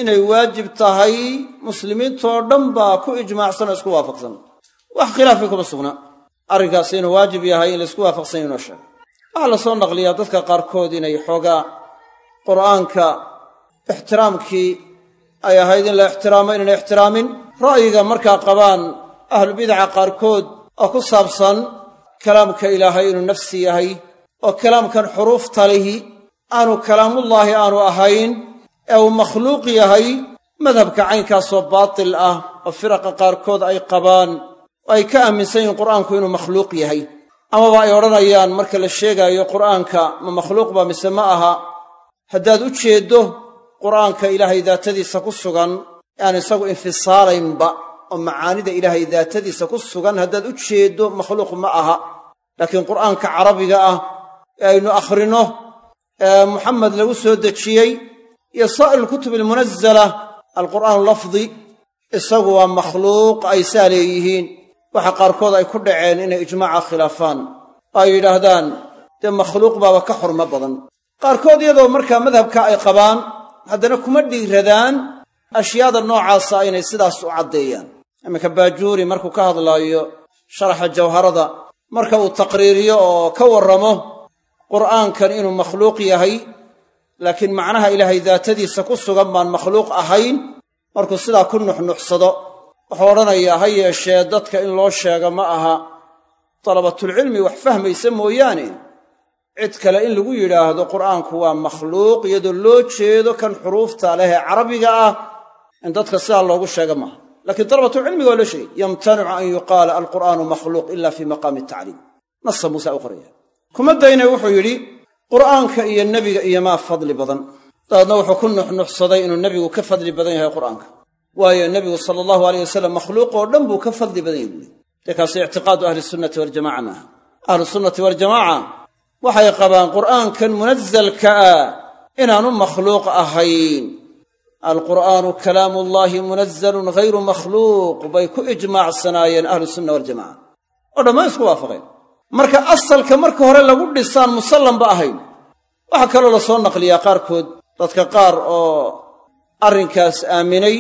inay waajib tahay muslimiintoo dhan baa ku ijmaacsan oo isku waafaqsan. Wax khilaafi kuma sugna. Arrinkaasi inuu waajib yahay in la isku waafaqsan inoo sheego waxaa la soo naqliyaa dadka qaarkood inay xoogaa qur'aanka ixtiraamkii ay ahayd in la ixtiraamo inayna ixtiraamin. Ra'yiga markaa qabaan ahlubidaca qaarkood oo ku saabsan kalaamka ilaahay inuu nafsi yahay oo kalaamkan xuruufta lihi aanu kalaamullaahi aanu ahayn ee uu makhluuq yahay madhabka caynkaasoo baatil ah oo firaqa qaarkood ay qabaan oo ay ka aaminsan yihiin qur'aanku inuu makhluuq yahay. Amaba ay odhanayaan marka la sheegaayo qur'aanka ma makhluuq ba mise ma aha? Haddaad u jeeddo qur'aanka ilaahay daatadiisa ku sugan ee aan isagu infisaalaynba oo macaanida ilaahay daatadiisa ku sugan haddaad u jeeddo makhluuq ma aha. Laakiin qur'aanka carabiga ah ee aynu akhrinno ee muxamed lagu soo dejiyey iyo saa'ir alkutub almunazala alqur'aanu lafdi isagu waa makhluuq ay saa leeyihiin. Waxa qaarkood ay ku dhaceen inay ijmaaca khilaafaan. Oo ay yidhaahdaan dee makhluuq baaba ka xurmo badan. Qaarkood iyadoo markaa madhabka ay qabaan haddana kuma dhiiradaan ashyaada noocaasa inay sidaas u caddeeyaan. Iminka baajuuri markuu ka hadlaayo sharaxa jawharada marka uu taqriiriyo oo ka warramo qur'aankan inuu makhluuq yahay laakiin macnaha ilaahay daatadiisa ku sugan baan makhluuq ahayn markuu sidaa ku nuxnuxsado wuxuu odhanayaa ha yeeshee dadka in loo sheega ma aha dalabatulcilmi wax fahmaysa mooyaane cid kale in lagu yidhaahdo qur'aanku waa makhluuq iyadoo loo jeedo kan xuruufta leh ee carabiga ah in dadka sidaa loogu sheega maaha lakiin dalabatulcilmiga waa loo sheegay yamtanicu an yuqaala alqur'aanu makhluuq ila fi maqaami tacliim nasa muuse u qoraya. Kuma dayne wuxuu yidhi qur'aanka iyo nebiga iyomaa fadli badan. Dabeedna wuxuu ku nuxnuxsaday inuu nebigu ka fadli badan yahay qur'aanka. Waayo nebigu sala allahu aleyh wasalam makhluuq oo dhan buu ka fadli badan yahy buui dee ictiqaadu ahli sunnati waljamaca maaha ahlu sunnati waljamaaca waxay qabaan qur'aankan munazalka ah inaanu makhluuq ahayn. Alqur'aanu kalaamu llaahi munazalun ghayru makhluuq bay ku ijmaacsanaayeen ahlu sunna waljamaca oo dhammaan isku waafaqeen. Marka asalka marka hore lagu dhisaan musallanba ahayn. Waxaa kaloo la soo naqliyaa qaarkood dadka qaar oo arrinkaas aaminay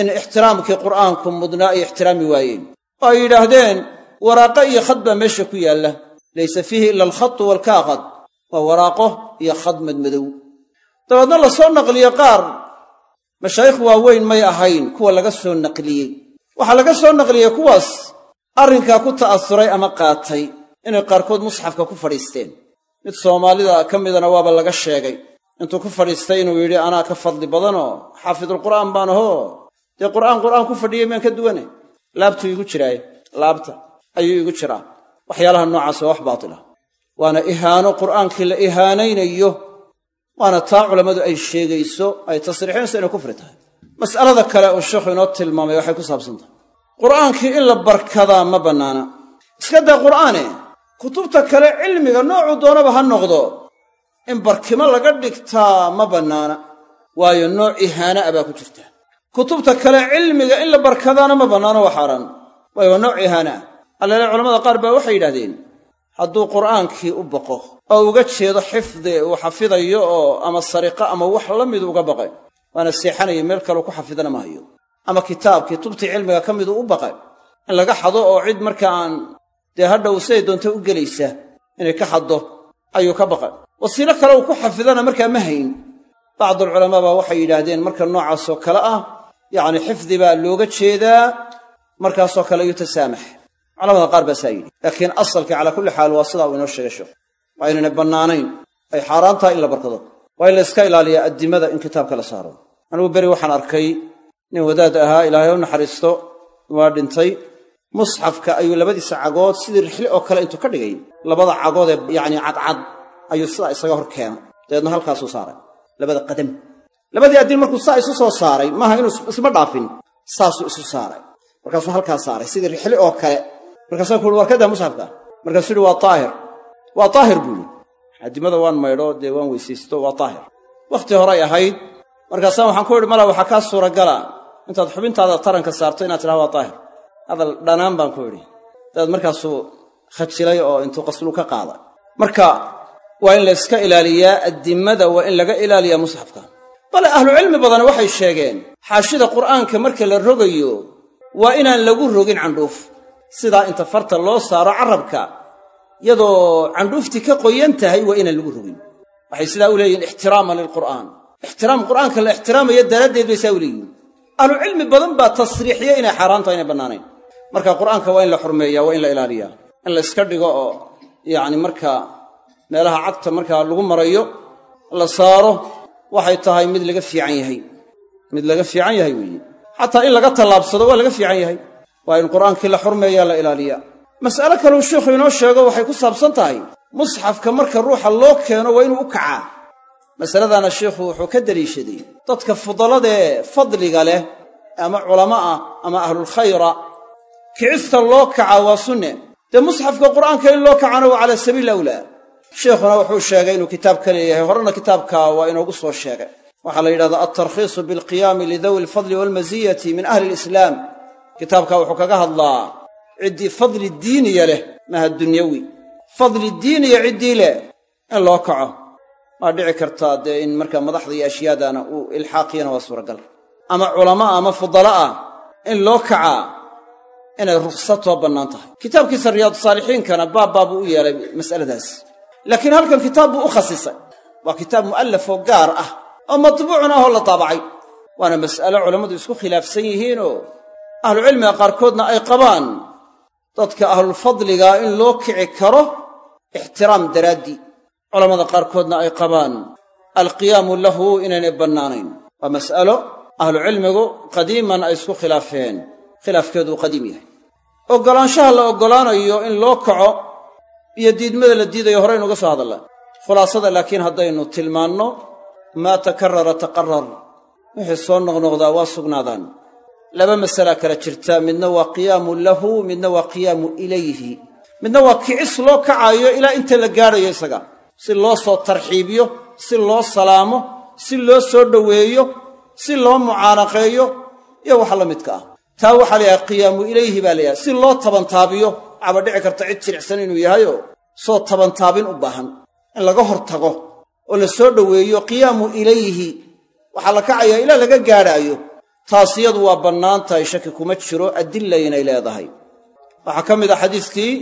in ixtiraamkii qur'aanku mudnaa ay ixtiraami waayeen. Oo ay yidhaahdeen waraaqo iyo khad baa meesha ku yaalla laysa fiihi ila alkhatu waalkaaqad waa waraaqo iyo khad madmadow. Dabeedna la soo qaar mashaayikh waaweyn may ahayn kuwa laga soo naqliyey. Waxaa laga soo naqliyey kuwaas arrinkaa ku ta'asuray ama qaatay inay qaarkood musxafka ku fadhiisteen. Mid soomaalida ka midana waaba laga sheegay. Intuu ku fadhiistay inuu yidhi anaa ka fadli badanoo xaafidulqur'aan baan ahoo. Dee qur'aan qur'aan ku fadhiyey maan ka duwane? Laabtuu iigu jiraaye laabta ayuu iigu jiraa waxyaalaha noocaas waa wax baatila waana ihaano qur'aankii la ihaanaynayo waana taa culammadu ay sheegayso ay tasriixinayso inay kufri tahay. Mas'alada kale uu sheikhu inoo tilmaamay waxay ku saabsan tahay. Qur'aankii in la barkadaa ma bannaana. Iska daa qur'aane kutubta kale cilmiga noocuu doonaba ha noqdo in barkimo laga dhigtaa ma bannaana. Waayo nooc ihaana a baa ku jirta. Kutubta kale cilmiga in la barkadaana ma bannaano waa xaaraan waayo waa nooc ihaana. ah alleele culamada qaar baa waxay yidhahdeen hadduu qur'aankii u baqo oo uga jeedo xifdi uu xafidayo oo ama sariqo ama wax la midu uga baqay waana seexanaya meel kaleu ku xafidana ma hayo ama kitaabkii tubtii cilmiga ka miduu u baqay in laga xado oo cid marka aan dee hadhow siday doonta u gelaysaa inay ka xaddo ayuu ka baqay. Wasiilo kale uu ku xafidana markaa ma hayn. Bacdulculamaa baa waxay yidhaahdeen marka noocaasoo kale ah yacni xifdi baa looga jeedaa markaasoo kale yutasaamax culamada qaar baa saa yidhi laakiin asalkii calaa kulli xaal waa sidaa uu inoo sheegay sheekhu waa inayna bannaanayn ay xaaraan tahay in la barkado. Waa in la iska ilaaliyaa addimada in kitaabka la saaro. Anigu beri waxaan arkay nin wadaad ahaa ilaahay u naxariisto waa dhintay. Musxafka ayuu labadiisa cagood sidii rixli oo kale intuu ka dhigay. Labada cagood ee yacni cadcad ayuu sidaa isaga hor keenay. Dabeedna halkaasuu saaray. Labada qadam. Labadii addin markuu saa isu soo saaray maaha inuu isma dhaafin saasuu isu saaray. Markaasuu halkaa saaray sidii rixli oo kale markaasaan ku uhi war kadaa musxafka markaasuu yihi waa taahir. Waa taahir buu yidhi. Addimada waan maydho dee waan weysaysto waa taahir. Wakhti horay ahayd. Markaasaan waxaan ku idhi mala waxaa kaa suuragala intaad xubintaada taranka saarto inaad tidhaha waa taahir. Hadal dhanaan baan ku idhi. Dabeed markaasuu khajilay oo intuu qaslu ka qaaday marka waa in la iska ilaaliyaa addimada waa in laga ilaaliyaa musxafka. Bale ahlucilmi badan waxay sheegeen xaashida qur'aanka marka la rogayo waa inaan lagu rogin candhuuf sidaa inta farta loo saaro carrabka yadoo candhuuftii ka qoyan tahay waa inaan lagu rogin. Waxay sidaa u leeyihiin ixtiraaman lilqur'aan. Ixtiraam qur'aanka la ixtiraamaya daraaddeed bay saa u leeyihiin ahlucilmi badan baa tasriixiya inay xaaraan inay bannaanayn. Marka qur'aanka waa in la xurmeeyaa waa in la ilaaliyaa. In la iska dhigo oo yacni markaa meelaha cagta markaa lagu marayo la saaro waxay tahay mid laga fiican yahay. Mid laga fiican yahay weeye. Xataa in laga tallaabsado waa laga fiican yahay waa in qur'aankii la xurmeeyaa la ilaaliyaa. Mas'ale kaleu sheikhu inoo sheego waxay ku saabsan tahay musxafka marka ruuxa loo keeno waa inuu u kacaa. Masaladaana sheikhu wuxuu ka deliishaday dadka fudalladee fadliga leh ama culama ah ama ahlulkhayra kicista loo kacaa waa sunne. Dee musxafka qur'aanka in loo kacana waa calaa sabiili awlaa. Sheikhuna wuxuu sheegay inuu kitaab ka leeyahay horena kitaabka waa inoogu soo sheegay. Waxaa la yidhahdaa altarkhiisu bilqiyaami lidawi alfadli waalmasiyati min ahli alislaam kitaabka wuxuu kaga hadlaa ciddii fadli diiniya leh maha dunyawi. Fadli diiniya ciddii leh in loo kaco. Waa dhici kartaa dee in markaa madaxda iyo ashyaadana uu ilxaaqiyana waa suuragal. Ama culamaa ama fudala ah in loo kacaa inay ruksatoo bannaan tahay. Kitaabkiisa riyaadsaalixiinkana baab buu u yeelay mas'aladaas. Laakiin halkan kitaab buu u khasisay. Waa kitaab mu'allafoo gaar ah oo matbuucun ahoo la taabacay waana mas'alo culammadu isku khilaafsan yihiinoo ahlucilmiga qaarkoodna ay qabaan dadka ahlulfadligaa in loo kici karo ixtiraam daraaddii culammada qaarkoodna ay qabaan alqiyaamu lahu inaynay bannaanayn. Waa mas'alo ahlucilmigu qadiiman ay isku khilaafeen. Khilaafkeeduu qadiim yahay. Oggolaanshaha la oggolaanayo in loo kaco iyo diidmada la diidayo horeynuga soo hadalla. Khulaasada laakiin haddaynu tilmaanno maa takarrara taqarrar. Wixii soo noqnoqdaa waa sugnaadaan laba masalaa kala jirta. Midna waa qiyaamu lahu midna waa qiyaamu ilayhi. Midna waa kicis loo kacaayo ilaa inta la gaadhayo isaga. Si loo soo tarxiibiyo si loo salaamo si loo soo dhoweeyo si loo mucaanaqeeyo iyo waxa la midka ah. Taa waxaa la yidhaha qiyaamu ilayhi baa la yidhaha. Si loo tabantaabiyo waxaaba dhici karta cid jilicsan inuu yahayoo soo tabantaabin u baahan. In laga hor tago oo la soo dhoweeyo qiyaamu ilayhi waxaa la kacayaa ilaa laga gaadhaayo taas iyadu waa bannaan tahay shaki kuma jiro adilla inay leedahay. Waxaa ka mid ah xadiiskii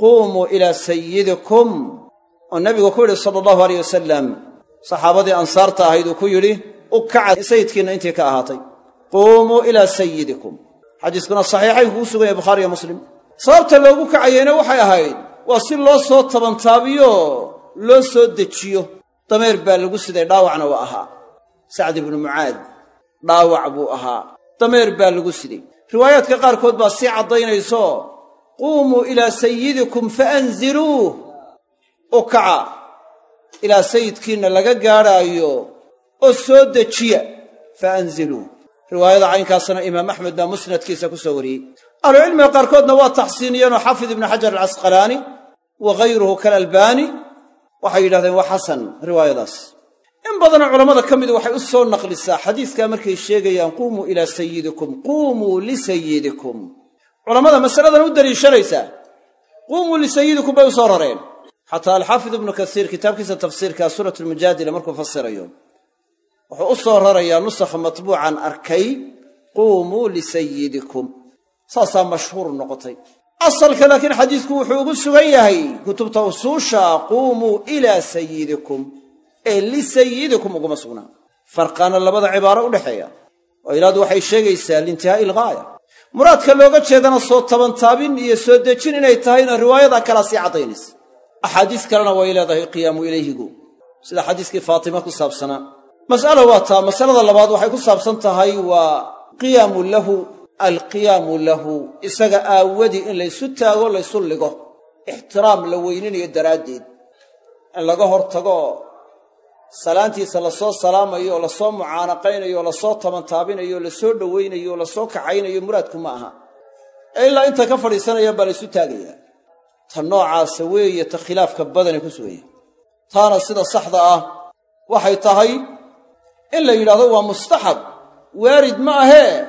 quumuu ilaa sayidikum oo nebigu ku yidhi sala allahu aleyh wasalam saxaabadii ansaarta ahayd uu ku yidhi u kaca sayidkiinna intii ka ahaatay. Quumuu ilaa sayidikum xadiiskuna saxiixaynku ku sugan yahay bukhaariiyo muslim. Sababta loogu kacayeyna waxay ahayd waa si loo soo tabantaabiyo loo soo dejiyo. Dameer baa lagu siday dhaawacna waa ahaa. Sacd ibnu mucaad dhaawac buu ahaa. Dameer baa lagu siday. Riwaayaadka qaarkood baa sii caddaynayso quumuu ilaa sayidikum faanziluuh u kaca ilaa sayidkiinna laga gaadhaayo oo soo dejiya faanziluuh riwaayada caynkaasna imaam axmed baa musnadkiisa ku soo wariyey. Ahlucilmiga qaarkoodna waa taxsiiniyeenoo xaafid ibnu xajar alcasqalaani wa hayruhu kalalbaani waxay yidhahdeen waa xasan riwaayadaas in badanoo culammada ka mida waxay u soo naqlisaa xadiiskaa markay sheegayaan quumuu ilaa sayidikum quumuu lisayidikum culammada masaladan u daliishanaysaa quumuu lisayidikum bay u soo rareen. Xataa alxaafid ibnu kasiir kitaabkiisa tafsiirka suurat lmujaadila markuu fasirayo wuxuu u soo rarayaa nusakha matbuucan arkay quumuu lisayidikum saasaa mashhuur noqotay. Asalka laakiin xadiisku wuxuu ugu sugan yahay kutubta usuusha quumuu ilaa sayidikum ee lisayidikum uguma sugnaa farqaana labada cibaaro u dhexeeya. Oo ilaadu waxay sheegaysaa liintihaa'i ilghaaya muraadka looga jeedana soo tabantaabin iyo soo dejin inay tahayna riwaayada kalaa sii caddaynaysa axaadiis kalena way leedahay qiyaamu ilayhigu. Sida xadiiskii faatima ku saabsanaa mas'ala waa taa masalada labaad waxay ku saabsan tahay waa qiyaamu lahu alqiyaamu lahu isaga aawadii in laysu taago laysu ligo. Ixtiraam la weyninayo daraaddeed. In laga hor tago salaantiisa la soo salaamayo oo la soo mucaanaqaynayo oo la soo tabantaabinayo o la soo dhowaynayo oo la soo kaxaynayo muraadku ma aha. Ee ilaa inta ka fadhiisanayaan baa laysu taagayaa. Ta noocaasa weeye ta khilaafka badane ku sugaya taana sida saxda ah waxay tahay in la yidhaahdo waa mustaxab waarid ma ahee.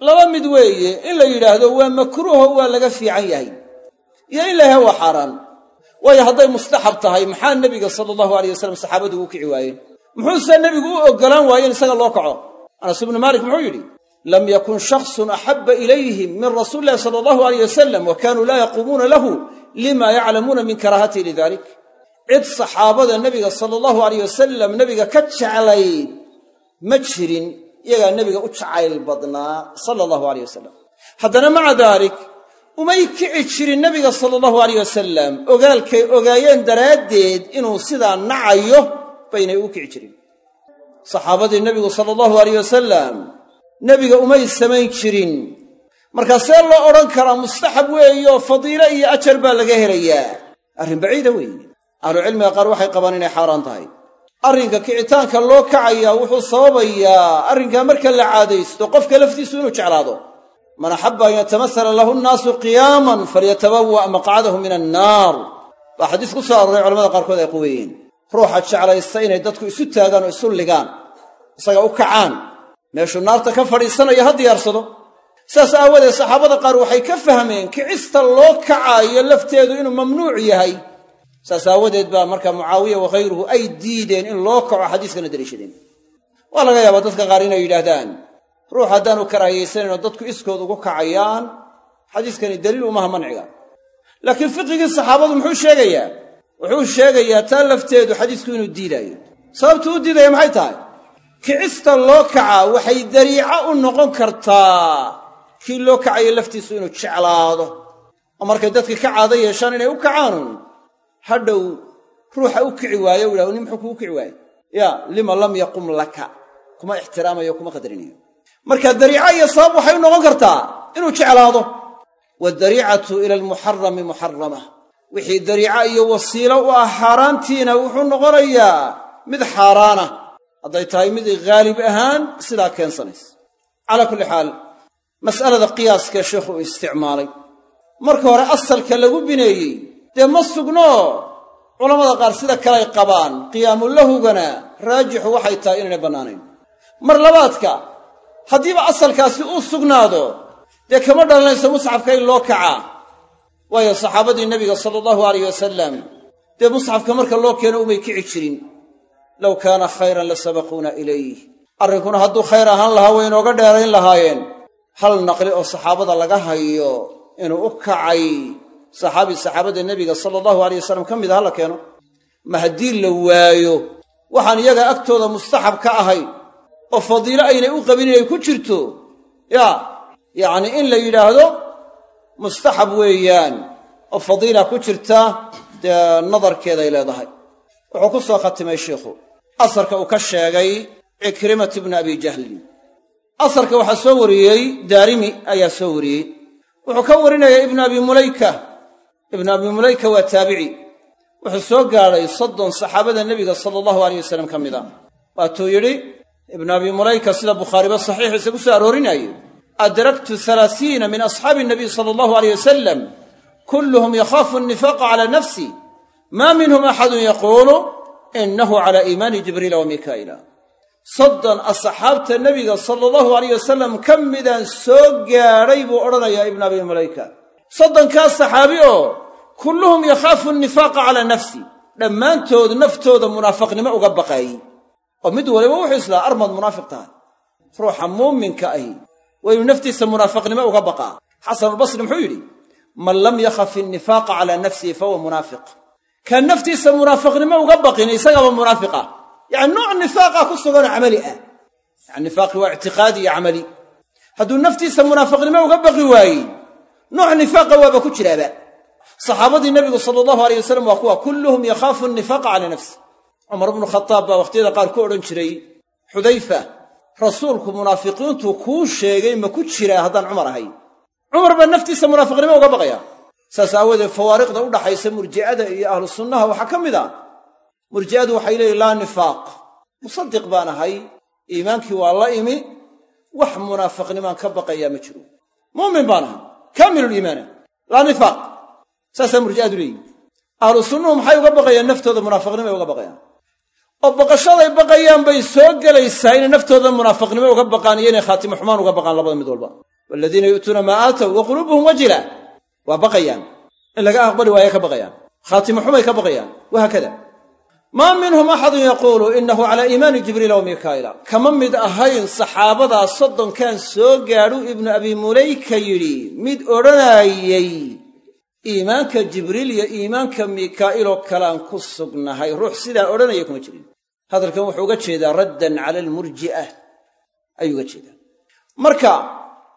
Laba mid weeye in la yidhaahdo waa makruuho waa laga fiican yahay. Iyo in la waa xaaraan waayo hadday mustaxab tahay maxaa nebiga sala allahu alay wasalam saxaabadu ugu kici waayeen? Muxuuse nebigu u oggolaan waaye in isaga loo kaco? Anas ibnu maalik muxuu yidhi lam yakun shaksun axabba ilayhim min rasuuli illahi sala allahu aleyh wasalam wa kaanuu laa yaquumuuna lahu lima yaclamuuna min karaahatihi lidalik. Cid saxaabada nebiga sala allahu aleyh wasalam nebiga ka jeclayd ma jirin iyagaa nebiga u jacayl badnaa sala allahu aleyh wasalam haddana maca daalik umay kici jirin nebiga sala allahu aleyh wasalam ogaalkay ogaayeen daraaddeed inuu sidaa nacayo baynay ugu kici jirin. Saxaabadii nebigu sala allahu aleyh wasalam nebiga umay samayn jirin. Markaa see loo odhan karaa mustaxab weeyo fadiile iyo ajar baa laga helayaa. Arrin baciida weeye. Ahlucilmiga qaar waxay qabaan inay xaaraan tahay. Arrinka kicitaanka loo kacayaa wuxuu sababayaa arrinkaa marka la caadaysto qofka laftiisu inuu jeclaado man axabba an yatamasala lahu nnaasu qiyaaman falyatabawa' maqcadahu min annaar. Baa xadiis ku soo arooray culamada qaarkood ay quweeyeen ruuxa jeclaysta inay dadku isu taagaan oo isu ligaan isaga u kacaan. Meeshuu naarta ka fadhiisanayo ha diyaarsado. Sidaas aawadeed saxaabada qaar waxay ka fahmeen kicista loo kacaayo lafteedu inuu mamnuuc yahay. Saas aawadeed baa markaa mucaawiya wakhayruhu ay diideen in loo kaco xadiiskana daliishadeen. Waa laga yaabaa dadka qaar inay yidhaahdaan ruux haddaanu karaahiyaysanaynoo dadku iskood ugu kacayaan xadiiskani daliil umaha manciga. Laakiin fiqigii saxaabadu muxuu sheegayaa? Wuxuu sheegayaa taa lafteedu xadiisku inuu diidaayo. Sababtuu u diidaya maxay tahay? Kicista loo kacaa waxay dariico u noqon kartaa kii loo kacayo laftiisu inuu jeclaado. Oo markay dadka ka caado yeeshaan inay u kacaanun hadhow ruuxa u kici waayo u nin muxuu kugu kici waaye? Yaa lima lam yaqum laka? Kuma ixtiraamayo kuma qadarinayo marka dariico iyo sabab waxay u noqon kartaa inuu jeclaado. Waddariicatu ila almuxarami muxarama wixii dariico iyo wasiilo u ah xaaraantiina wuxuu noqonayaa mid xaaraana hadday tahay mid haalib ahaan sidaa keensanaysa. Calaa kulli xaal mas'alada qiyaaskee sheikhu uu isticmaalay. Marka hore asalka lagu bineeyey dee ma sugno? Culammada qaar sida kaley qabaan qiyaamu lahugana raajixu waxay tahay inaynay bannaanayn. Mar labaadka haddiiba asalkaasi uu sugnaado dee kama dhalanayso musxafka in loo kacaa waayo saxaabadii nebiga sala allahu alayh wasalam dee musxafka marka loo keeno umay kici jirin. Low kaana khayran la sabaquuna ilayh. Arrinkuna hadduu khayr ahaan lahaa way inooga dheerayn lahaayeen. Hal naqli oo saxaabada laga hayo inuu u kacay? Saxaabi saxaabada nebiga sala allahu alay wasalam ka mid a hala keeno. Ma haddii la waayo waxaan iyaga agtooda mustaxab ka ahayn oo fadiilo aynay u qabin inay ku jirto yaa yacnii in la yidhaahdo mustaxab weeyaan oo fadiila ku jirta dee nadarkeeday leedahay. Wuxuu ku soo khatimay sheikhu. Asarka uu ka sheegay cikrimat ibnu abi jahlin asarka waxaa soo wariyey daarimi ayaa soo wariyey. Wuxuu ka warinaya ibnu abi mulayka. Ibnu abi mulayka waa taabici. Wuxuu soo gaadhay soddon saxaabada nebiga sala allahu aleyh wasalam ka mid a. Waatuu yidhi ibnu abi mulayka sida bukhaariba saxiixiisa ku soo aroorinaaye adraktu halaasiina min asxaabi nabiy sala allahu aleyh wasalam kulluhum yakhaafu annifaaqa cala nafsi maa minhum axadun yaquulu inahu cala iimaani jibriila wa mikaa'ila soddon asxaabta nebiga sala allahu alayh wasalam ka midaan soo gaadhay buu odhanayaa ibnu abi mulayka soddonkaas saxaabi oo kulluhum yakhaafu annifaaqa calaa nafsi dhammaantood naftooda munaafaqnimo uga baqaayey oo mid waliba wuxuu islaa armad munaafiq tahay. Ruuxa muuminka ahi waa inuu naftiisa munaafaqnimo uga baqaa. Xasanulbasri muxuu yidhi man lam yakhaf innifaaqa calaa nafsihi fahuwa munaafiq. Kaan naftiisa munaafaqnimo uga baqin isagaaba munaafiqa. Yacani nooc nifaaqa ku suganoo camali ah. Yani nifaaqi waa ictiqaadi iyo camali. Hadduu naftiisa munaafaqnimo uga baqi waayey nooc nifaaqa waaba ku jiraaba. Saxaabadii nebigu sala allahu aleyh wasalam waa kuwa kulluhum yakhaafu nifaaqa calaa nafsi cumar bnu khataab baa wakhtiyada qaar ku odhan jiray xudayfa rasuulku munaafiqiintu kuu sheegay ma ku jiraa haddaan cumar ahay. Cumar baa naftiisa munaafiqnimo uga baqaya. Saas aawadeed fawaariqda u dhaxaysa murji'ada iyo ahlu sunnaha waxaa ka mid a. Murji'adu waxay leeyihiin laa nifaaq. Musadiq baan ahay iimaankii waa la imi wax munaafiqnimaan ka baqayaa ma jiro. Muumin baan ahay kaamiluliimaana laa nifaaq. Saasaa murji'adu leeyihiin ahlu sunnuhu maxay uga baqayaan? Naftooda munaafiqnimo ay uga baqayaan oo baqashaday baqayaan bay soo gelaysaa inay naftooda munaafiqnimo uga baqaan iyo inay khaatimo xumaan uga baqaan labada mid walba. Waladiina yu'tuuna maa aatow wa quluubuhum wajila. Waa baqayaan. In laga aqbali waaya ka baqayaan. Khaatimo xumay ka baqayaan. Wahaakada maa minhum axadun yaquulu inahu calaa iimaani jibriila wa mikaa'ila. Kama mid ahayn saxaabadaa soddonkan soo gaadhu ibnu abi mulayka yidhi mid odhanaayey iimaanka jibriil iyo iimaanka mikaa'iloo kalean ku sugnahay. Ruux sidaa odhanaya kuma jirin hadalkan wuxuu uga jeedaa raddan cala almurji'a ayuu uga jeedaa. Marka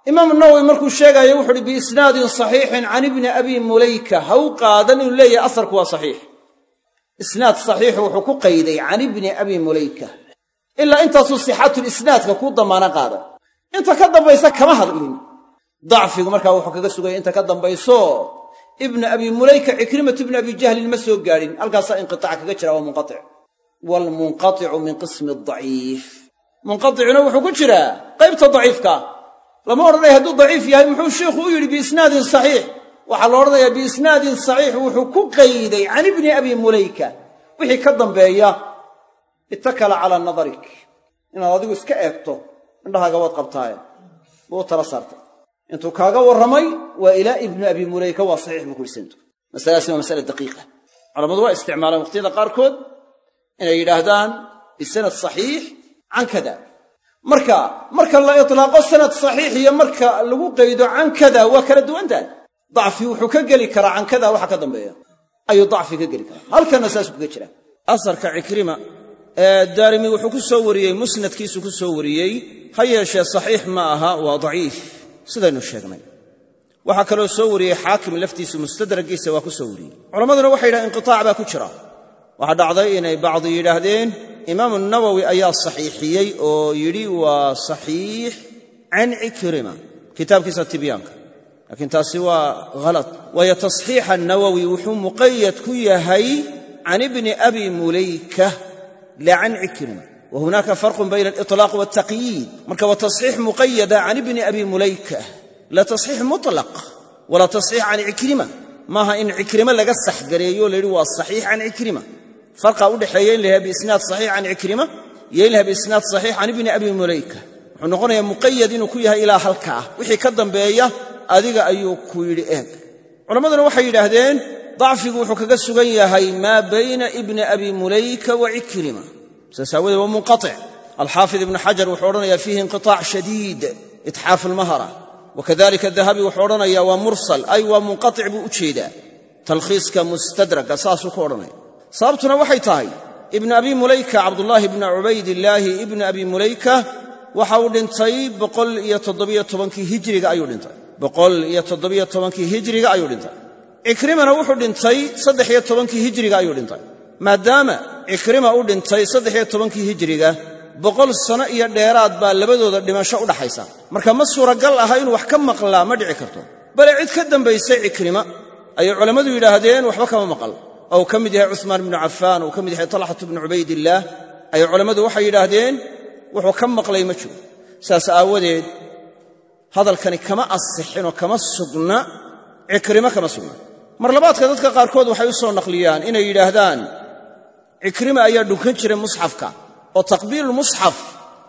imaamu nawowi markuu sheegaayo wuxu uhi biisnaadin saxiixin can ibni abi mulayka ha qaadan inuu leeyahay asarku waa saxiix. Isnaad saxiixu wuxuu ku qayday can ibni abi mulayka. Ilaa intaasuu sixatulisnaadka kuu damaana qaadan. Inta ka dambaysa kama hadlin. Dacfigu markaa wuxuu kaga sugaya inta ka dambayso ibnu abi mulayka cikrimatu ibni abi jahlin ma soo gaadhin. Halkaasaa inqitaac kaga jira waa munqatic waalmunqaticu min qismi daciif. Munqaticuna wuxuu ku jiraa qaybta daciifka. Lama odhanaya hadduu daciif yahay muxuu sheikhu u yidhi biisnaadin saxiix. Waxaa la odhanayaa biisnaadin saxiix wuxuu ku qayday can ibni abi mulayka. Wixii ka dambeeya ittakala calaa nadarik inaad adigu iska eegto indhahaaga waad qabtaaye buu tala saartay. Intuu kaaga warramay waa ilaa ibnu abi mulayka waa saxiix buu kulisanto masaladaasni waa masala daqiiqa. Culammadu waa isticmaalaan waqhtiyada qaarkood inay yidhaahdaan bisanad saxiix can kada. Marka marka la itlaaqo sanad saxiix iyo marka lagu qaydo can kada waa kala duwantahay. Dacfi wuxuu ka geli karaa can kada waxa ka dambeeya. Ayuu dacfi ka geli karaa. Halkanna saasuu kaga jira. Asarka cikrima daarimi wuxuu ku soo wariyey musnadkiisu ku soo wariyey ha yeeshee saxiix ma aha waa daciif. Sidaynu sheegnay. Waxaa kaloo soo wariyey xaakim laftiisu mustadragiisa waa ku soo wariyey. Culammaduna waxay yidhahen inqitaac baa ku jira waxaa dhacday inay bacdi yidhaahdeen imaamu nawowi ayaa saxiixiyey oo yidhi waa saxiix can cikrima kitaabkiisa tibyaanka. Laakiin taasi waa halad waayo tasxiixa nawowi wuxuu muqayad ku yahay can ibni abi mulayka la can cikrima wa farqun bayna aliطlaaq waltaqyiid marka waa tasxiix muqayada can ibni abi mulayka. La tasxiix muطlaq walaa tasxiix can cikrima maaha in cikrima laga saxgareeyo o la yidhi waa saxiix can cikrima farqa udhexeeya in la yahay biisnaad saxiix can cikrima iyo in la yahay biisnaad saxiix can ibni abi mulayka. Wuxuu noqonayaa muqayad inuu ku yahay ilaa halkaa wixii ka dambeeya adiga ayuu ku yidhi eeg. Culammaduna waxay yidhaahdeen dacfigu wuxuu kaga sugan yahay maa bayna ibni abi mulayka wa cikrima saas aawadeed waa munqatic alxaafid ibnu xajar wuxuu odhanayaa fiihi inqiطaac shadiid itxaafu lmahara wakadalika dahabi wuxuu odhanayaa waa mursal ay waa odhanaya sababtuna waxay tahay ibnu abi mulayka cabdullaahi bna cubaydillaahi ibni abi mulayka waxa uu dhintay boqol iyo toddobiyo tobankii hijriga ayuu dhintay. Boqol iyo toddobiyo tobankii hijriga ayuu dhintay. Cikrimana wuxuu dhintay saddex iyo tobankii hijriga ayuu dhintay. Maadaama cikrima u dhintay saddex iyo tobankii hijriga boqol sano iyo dheeraad baa labadooda dhimasho u dhaxaysa. Marka ma suuragal aha inuu wax ka maqlaa ma dhici karto. Bale cid ka dambaysay cikrima ayay culammadu yidhaahdeen waxba kama maqal oo uu ka mid yahay cuhmaan bnu cafaan uu ka mid yahay talxatu bnu cubaydillaah ayay culammadu waxay yidhaahdeen wuxuu ka maqlay ma jiro. Saas aawadeed hadalkani kama asixinoo kama sugna cikrima kama sugna. Mar labaadka dadka qaarkood waxay u soo naqliyaan inay yidhaahdaan cikrima ayaa dhunkan jiray musxafka oo taqbiilulmusxaf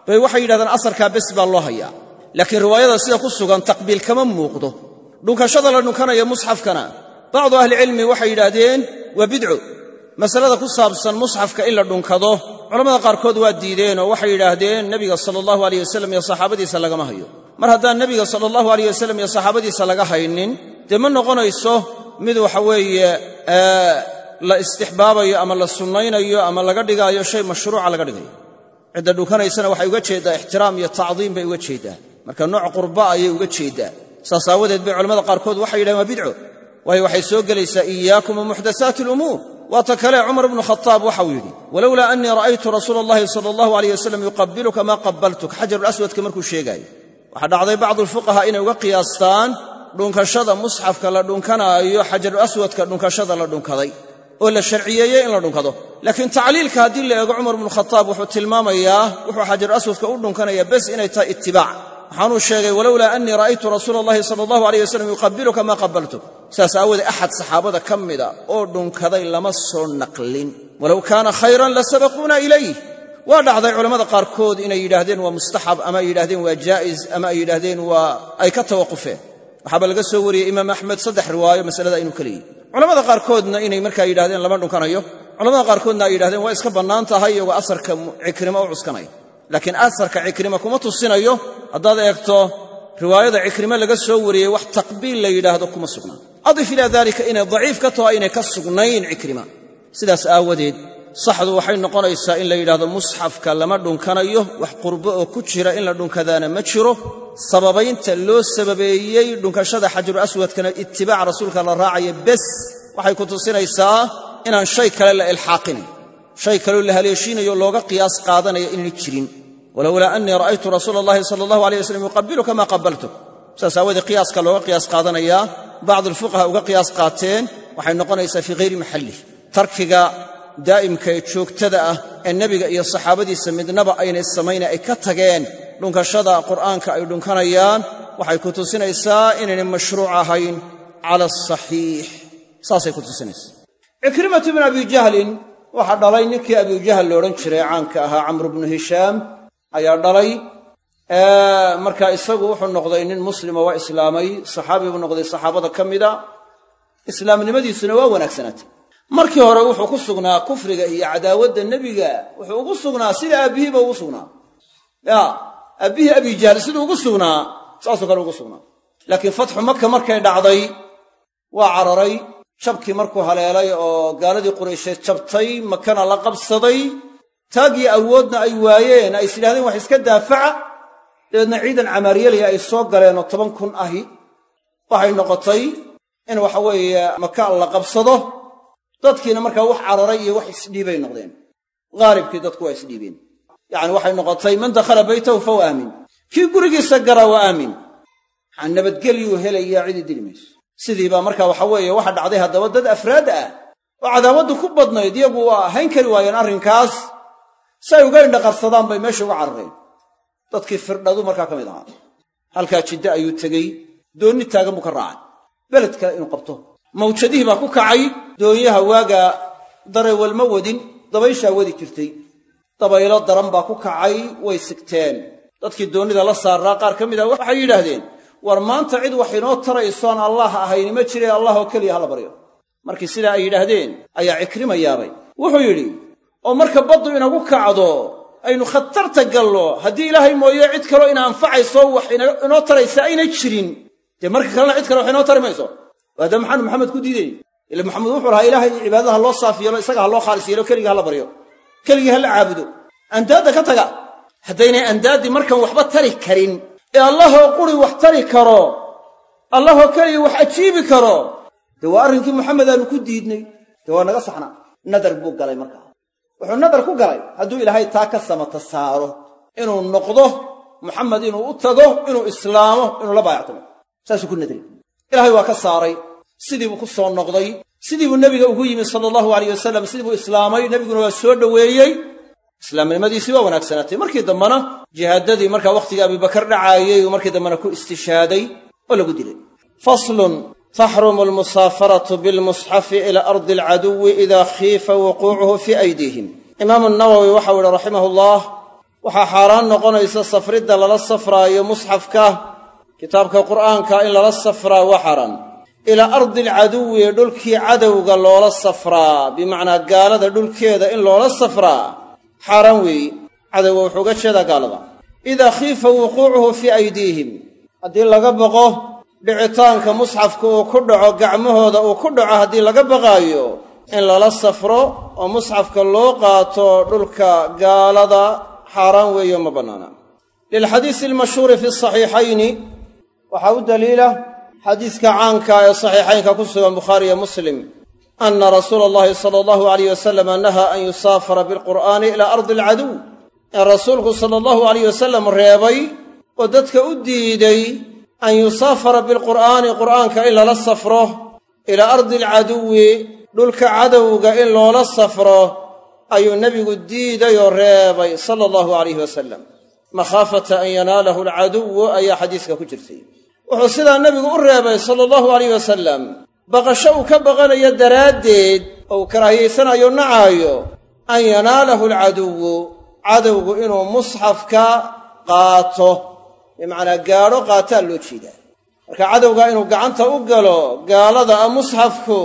bay waxay yidhahdaan asarkaa bes baa loo hayaa. Laakiin riwaayada sida ku sugan taqbiil kama muuqdo. Dhunkashada la dhunkanaya musxafkana bacdu ahlicilmi waxay yidhaahdeen waa bidco masalada ku saabsan musxafka in la dhunkado culammada qaarkood waa diideen oo waxay yidhaahdeen nebiga sala allahu aleyh wasalam iyo saxaabadiisa lagama hayo. Mar haddaan nebiga sala allahu aleyh wasalam iyo saxaabadiisa laga haynin dee ma noqonayso mid waxa weeye la istixbaabayo ama la sunnaynayo ama laga dhigaayo shay mashruuca laga dhigayo. Cidda dhunkanaysana waxay uga jeeddaa ixtiraam iyo tacdiim bay uga jeeddaa marka nooc qurba ayay uga jeeddaa saas aawadeed bay culamada qaarkood waxay yidhahen waa bidco waayo waxay soo gelaysaa iyaakum wa muxdasaati alumuur. Waata kale cumar bnu khataab waxau yidhi walowlaa annii ra'aytu rasuula allahi sala allahu aleyh wasalam yuqabiluka maa qabaltuk xajarulaswadka markuu sheegaayo waxaa dhacday bacdu alfuqahaa inay uga qiyaastaan dhunkashada musxafka la dhunkanaayo xajaru aswadka dhunkashada la dhunkaday oo la sharciyeeyey in la dhunkado. Laakiin tacliilka haddii la eego cumar bnu khataab wuxuu tilmaamayaa wuxuu xajaru aswadka u dhunkanaya bes inay tahay itibaac waxaanuu sheegay walowlaa annii ra'aytu rasuula allahi sala allahu aleyh wasalam yuqabiluka maa qabaltuk saas aawoodee axad saxaabada ka mida oo dhunkaday lama soo naqlin. Walow kaana khayran la sabaquuna ilayh waa dhacday culammada qaarkood inay yidhaahdeen waa mustaxab ama ay yidhahdeen waa jaa'is ama ay yidhaahdeen waa ay ka tawaqufeen waxaaba laga soo wariyey imaam axmed saddex riwaayo masalada inuu ka leeyihi culamada qaarkoodna inay markaa yidhahdeen lama dhunkanayo. Culamada qaarkoodna ay yidhahdeen waa iska bannaan tahay iyagoo asarka cikrima u cuskanaya laakiin asarka cikrima kuma tusinayo. Haddaad eegto riwaayada cikrime laga soo wariyey wax taqbiil la yidhaahdo kuma sugnaa adif ilaa daalika inay daciif ka taho aynay ka sugnayn cikrima. Sidaas aawadeed saxdu waxay noqonaysaa in la yidhahdo musxafka lama dhunkanayo wax qurbo oo ku jira in la dhunkadaana ma jiro. Sababaynta loo sababeeyey dhunkashada xajaru aswadkana itibaac rasuulka la raacaya bes. Waxay ku tusinaysaa inaan shay kale la ilxaaqinayn shay kaleo la haleeshiinayo looga qiyaas qaadanayo inay jirin walowlaa annii ra'aytu rasuula allahi sala allahu alay wasalam yuqabilu kama qabaltuk saas aawoodee qiyaaska looga qiyaas qaadanayaa bacdu alfuqaha uga qiyaas qaateen waxay noqonaysaa fii hayri maxallih tarkiga daa'imka ee joogtada ah ee nebiga iyo saxaabadiisa midnaba aynay samayna ay ka tageen dhunkashada qur'aanka ay dhunkanayaan waxay ku tusinaysaa inaynay mashruuc ahayn cala asaxiix saasay ku tusinaysaa. Cikrimatu bnu abi jahlin waxaa dhalay ninkii abujahl loodhan jiray caanka ahaa camru bnu hishaam ayaa dhalay marka isagu wuxuu noqday nin muslima waa islaamay saxaabi buu noqday saxaabada ka mida islaamnimadiisuna waa wanaagsanaatay markii hore wuxuu ku sugnaa kufriga iyo cadaawadda nebiga. Wuxuu ugu sugnaa sida aabbihiiba ugu sugnaa. Ya aabbihii abijahl siduu ugu sugnaa saasoo kale ugu sugnaa. Laakiin fatxu maka markay dhacday waa cararay jabkii markuu haleelay oo gaaladii quraysheed jabtay makana la qabsaday taagii awoodna ay waayeen ay is yidhahdeen wax iska daafaca dabeedna ciidan camaariyalaya ay soo galeen oo toban kun ahi waxay noqotay in waxa weeye maka la qabsado dadkiina markaa wax cararay iyo wax isdhiibay noqdeen. Haalibkii dadku waa isdhiibeen. Yacni waxay noqotay man dakhala baytahu fahuwa aamin. Kii gurigiisa garaa waa aamin. Maxaa nabadgelyuu helayaa cidii dili mayso sidii baa markaa waxa weeye waxa dhacday haddaba dad afraad ah oo cadaawaddu ku badnayd iyagu waa hayn kari waayeen arrinkaas si ay uga indhaqarsadaan bay meesha uga carareen. Dadkii firdhadu markaa ka mid ahaa halkaa jiddo ayuu tegey. Doonni taagan buu ka raacay. Beled inuu qabto. Mawjadihii baa ku kacay. Doonyaha waagaa dareewal ma wadin. Dabayshaa wadi jirtay. Dabaylo daran baa ku kacay. Way sigteen. Dadkii doonnida la saaraa qaar ka mid ah waxay yidhaahdeen war maanta cid wax inoo taraysoon allah ahayni ma jire allah oo keliya hala baryo. Markii sidaa ay yidhaahdeen ayaa cikrima yaabay wuxuu yidhi oo marka baddu inagu kacdo aynu khatarta gallo. Haddii ilaahay mooye cid kaloo ina anfacayso wax inoo taraysa ayna jirin. Dee marka kalena cid kale wax inoo tari mayso. Waada maxaanu maxamed ku diiday ila maxamed wuxuu lahaa ilaahay cibaadada ha loo saaf yeelo isaga ha loo khaalis yeelo keligii hala baryo. Keligii ha la caabudo. Andaadda ka taga. Haddaynay andaaddii markan waxba tari karin. Ee allahoo quri wax tari karo. Allahoo keliya wax ajiibi karo. Dee waa arrinkii moxamed aanu ku diidnay. Dee waa naga saxnaa. Nadar buu galay markaa wuxuu nadar ku galay hadduu ilaahay taa ka samata saaro inuu noqdo muxamed inuu u tago inuu islaamo inuu la baayactamo saasuu ku nadray ilaahay waa ka saaray. Sidii buu ku soo noqday. Sidii buu nebiga ugu yimi sala allahu alayh wasalam sidii buu islaamay nebiguna waa soo dhoweeyey. Islaamnimadiisii waa wanaagsanaatay markii dambena jihaadadii markaa wakhtigii abibakar dhacaayey uu markii dambena ku istishaaday oo lagu dilay taxrumu almusaafaratu bilmusxafi ila ardi alcaduwi ida khiifa wuquucuhu fii aydiihim imaamu nawowi waxau yihi raximahullah waxaa xaaraan noqonaysa safridda lala safraayo musxafka kitaabka qur'aanka in lala safraa waa xaaraan ilaa ardi alcaduwi dhulkii cadowga loola safraa bimacnaa gaalada dhulkeeda in loola safraa xaaraan weeye cadowga wuxuu uga jeedaa gaalada idaa khiifa wuquucuhu fii aydiihim haddii laga baqo dhicitaanka musxafka uu ku dhaco gacmahooda uu ku dhaco haddii laga baqaayo in lala safro oo musxafka loo qaato dhulka gaalada xaaraan weeyo ma bannaana. Lilxadiisi almashhuuri fi saxiixayni waxaa u daliila xadiiska caanka ee saxiixaynka ku sugan bukhaari iyo muslim ana rasuula allahi sala allahu alayh wasalama nahaa an yusaafara bilqur'aani ilaa ardi alcaduw. In rasuulku sala allahu alayh wasalam reebay oo dadka u diiday an yusaafara bilqur'aani qur'aanka in lala safro ilaa ardi alcaduwi dhulka cadowga in loola safro ayuu nebigu diiday oo reebay sala allahu alayhi wasalam makhaafata an yanaalahu alcaduwu ayaa xadiiska ku jirtay wuxuu sidaa nebigu u reebay sala allahu alayh wasalam baqasho uu ka baqanayo daraaddeed oo uu karaahiyaysanayo nacaayo an yanaalahu alcaduwu cadowgu inuu musxafka qaato bimacnaa gaadho qaataa loo jeedaa. Marka cadowga inuu gacanta u galo gaalada a musxafku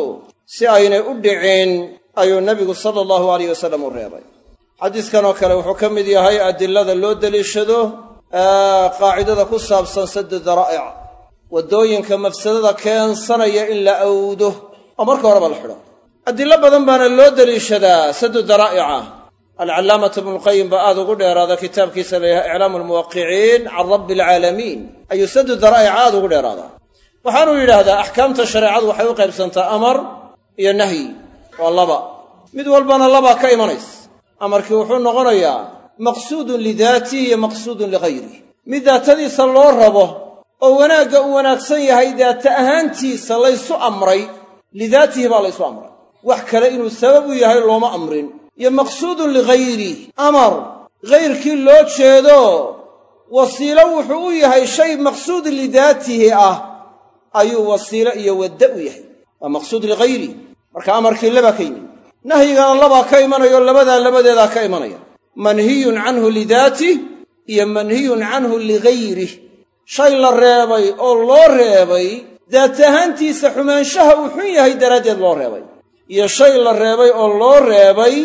si aynay u dhicin ayuu nebigu sala allahu alayh wasalam u reebay. Xadiiskan oo kale wuxuu ka mid yahay adilada loo deliishado qaacidada ku saabsan saddu daraa'ic. Waddooyinka mafsadada keensanaya in la awdo oo marka horeba la xidho. Adilo badan baana loo deliishadaa saddu daraa'ica alcallaamatu ibnulqayim baa aada ugu dheeraada kitaabkiisa la yahay iclaamu almuwaqiciin can rabbi alcaalamiin ayuu saddu daraa'ica aada ugu dheeraadaa waxaanuu yidhaahdaa axkaamta shareecadu waxay u qaybsantaa amar iyo nahyi waa laba mid walbana labaa ka imanaysa amarkii wuxuu noqonayaa maqsuudun lidaatihi iyo maqsuudun lighayrihi mid daatadiisa loo rabo oo wanaagga uu wanaagsan yahay daata ahaantiisa laysu amray lidaatihi baa laysu amray wax kale inuu sabab u yahay looma amrin iyo maqsuudun lighayrihi amar ghayrkii loo jeedo wasiilo wuxuu u yahay shay maqsuud lidaatihi ah ayuu wasiilo iyo wadda u yahay. Waa maqsuud lighayrihi marka amarkii labaa ka yimid nahyigana labaa ka imanaya oo labadaa labadeedaa ka imanaya. Manhiyun canhu lidaatih iyo manhiyun canhu ligayrih shay la reebay oo loo reebay daat ahaantiisa xumaanshaha uu xun yahay daraaddeed loo reebay iyo shay la reebay oo loo reebay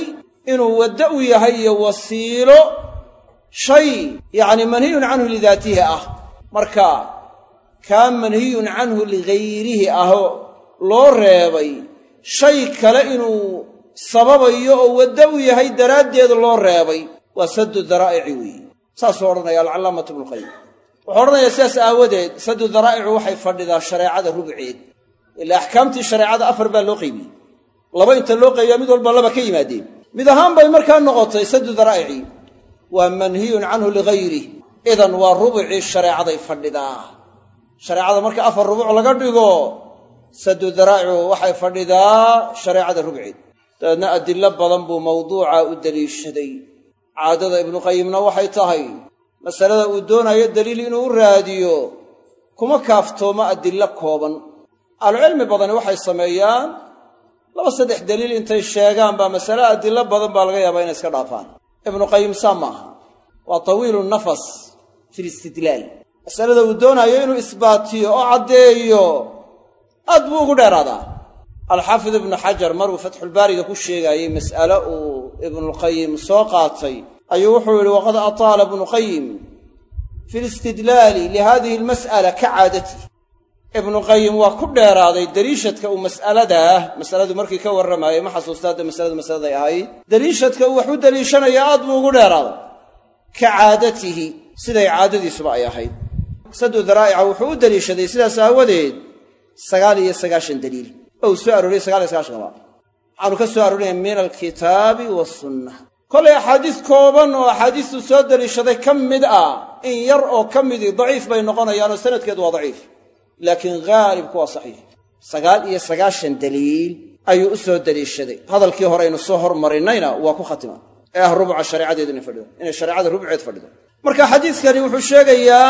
inuu waddo u yahay iyo wasiilo shay yacni manhiyun canhu lidaatihi ah. Marka kaa manhiyun canhu ligayrihi ahoo loo reebay shay kale inuu sababayo oo waddo u yahay daraaddeed loo reebay waa saddu daraa'ici weeye saasuu odhanaya alcallaamatu ibnuqayim wuxuu odhanayaa sidaas aawadeed saddu daraa'icu waxay fadhidaa shareecada rubceed ilaa axkaamtii shareecada afar baa loo qaybiyey laba inta loo qaybiyaa mid walba laba ka yimaadeen mid ahaan bay markaa noqotay saddu daraa'ici. Waa manhiyun canhu ligayrih idan waa rubcii shareecaday fadhidaa. Shareecada marka afar rubuc laga dhigo saddu daraa'icu waxay fadhidaa shareecada rubceed dabeedna adillo badan buu mawduuca u deliishaday. Caadada ibnuqayimna waxay tahay masalada uu doonayo daliil inuu u raadiyo kuma kaaftoomo adillo kooban. Ahlucilmi badani waxay sameeyaan laba saddex daliil intay sheegaan baa masale adillo badan baa laga yaabaa inay iska dhaafaan. Ibnuqayim saa maaha waa tawiilu nafas fi listidlaal masalada uu doonaayo inuu isbaatiyo oo caddeeyo aad buu ugu dheeraadaa. Alxaafid ibnu xajar maruu fatxulbaariga ku sheegaayey mas'ale uu ibnulqayim soo qaatay ayuu wuxuu yidhi waqad ataala ibnuqayim fi listidlaali lihadihi almas'ala ka caadati ibnuqayim waa ku dheeraaday deliishadka uu mas'aladaa masaladu markii ka warramaayey ma xasuusta hadda masaladu masaladay ahayd deliishadka uu wax u deliishanaya aad buu ugu dheeraaday. Ka caadatihi siday caadadiisuba ay ahayd. Sadu daraa'ica wuxuu u deliishaday sidaas aawadeed sagaal iyo sagaashan daliil. Oo uu soo arooriyey sagaal iyo sagaashan laba waxaanu ka soo aroorinaya min alkitaabi waasunna kolay axaadiis kooban oo axaadiistu soo deliishaday ka mid ah in yar oo ka midii daciif bay noqonayaanoo sanadkeedu waa daciif laakiin haalibku waa saxiix. Sagaal iyo sagaashan daliil ayuu u soo deliishaday. Hadalkii hore aynu soo hormarinnayna waa ku khatima ee ah rubuca shareecadeedu inay fadhido. Inay shareecada rubceed fadhido. Marka xadiidkani wuxuu sheegayaa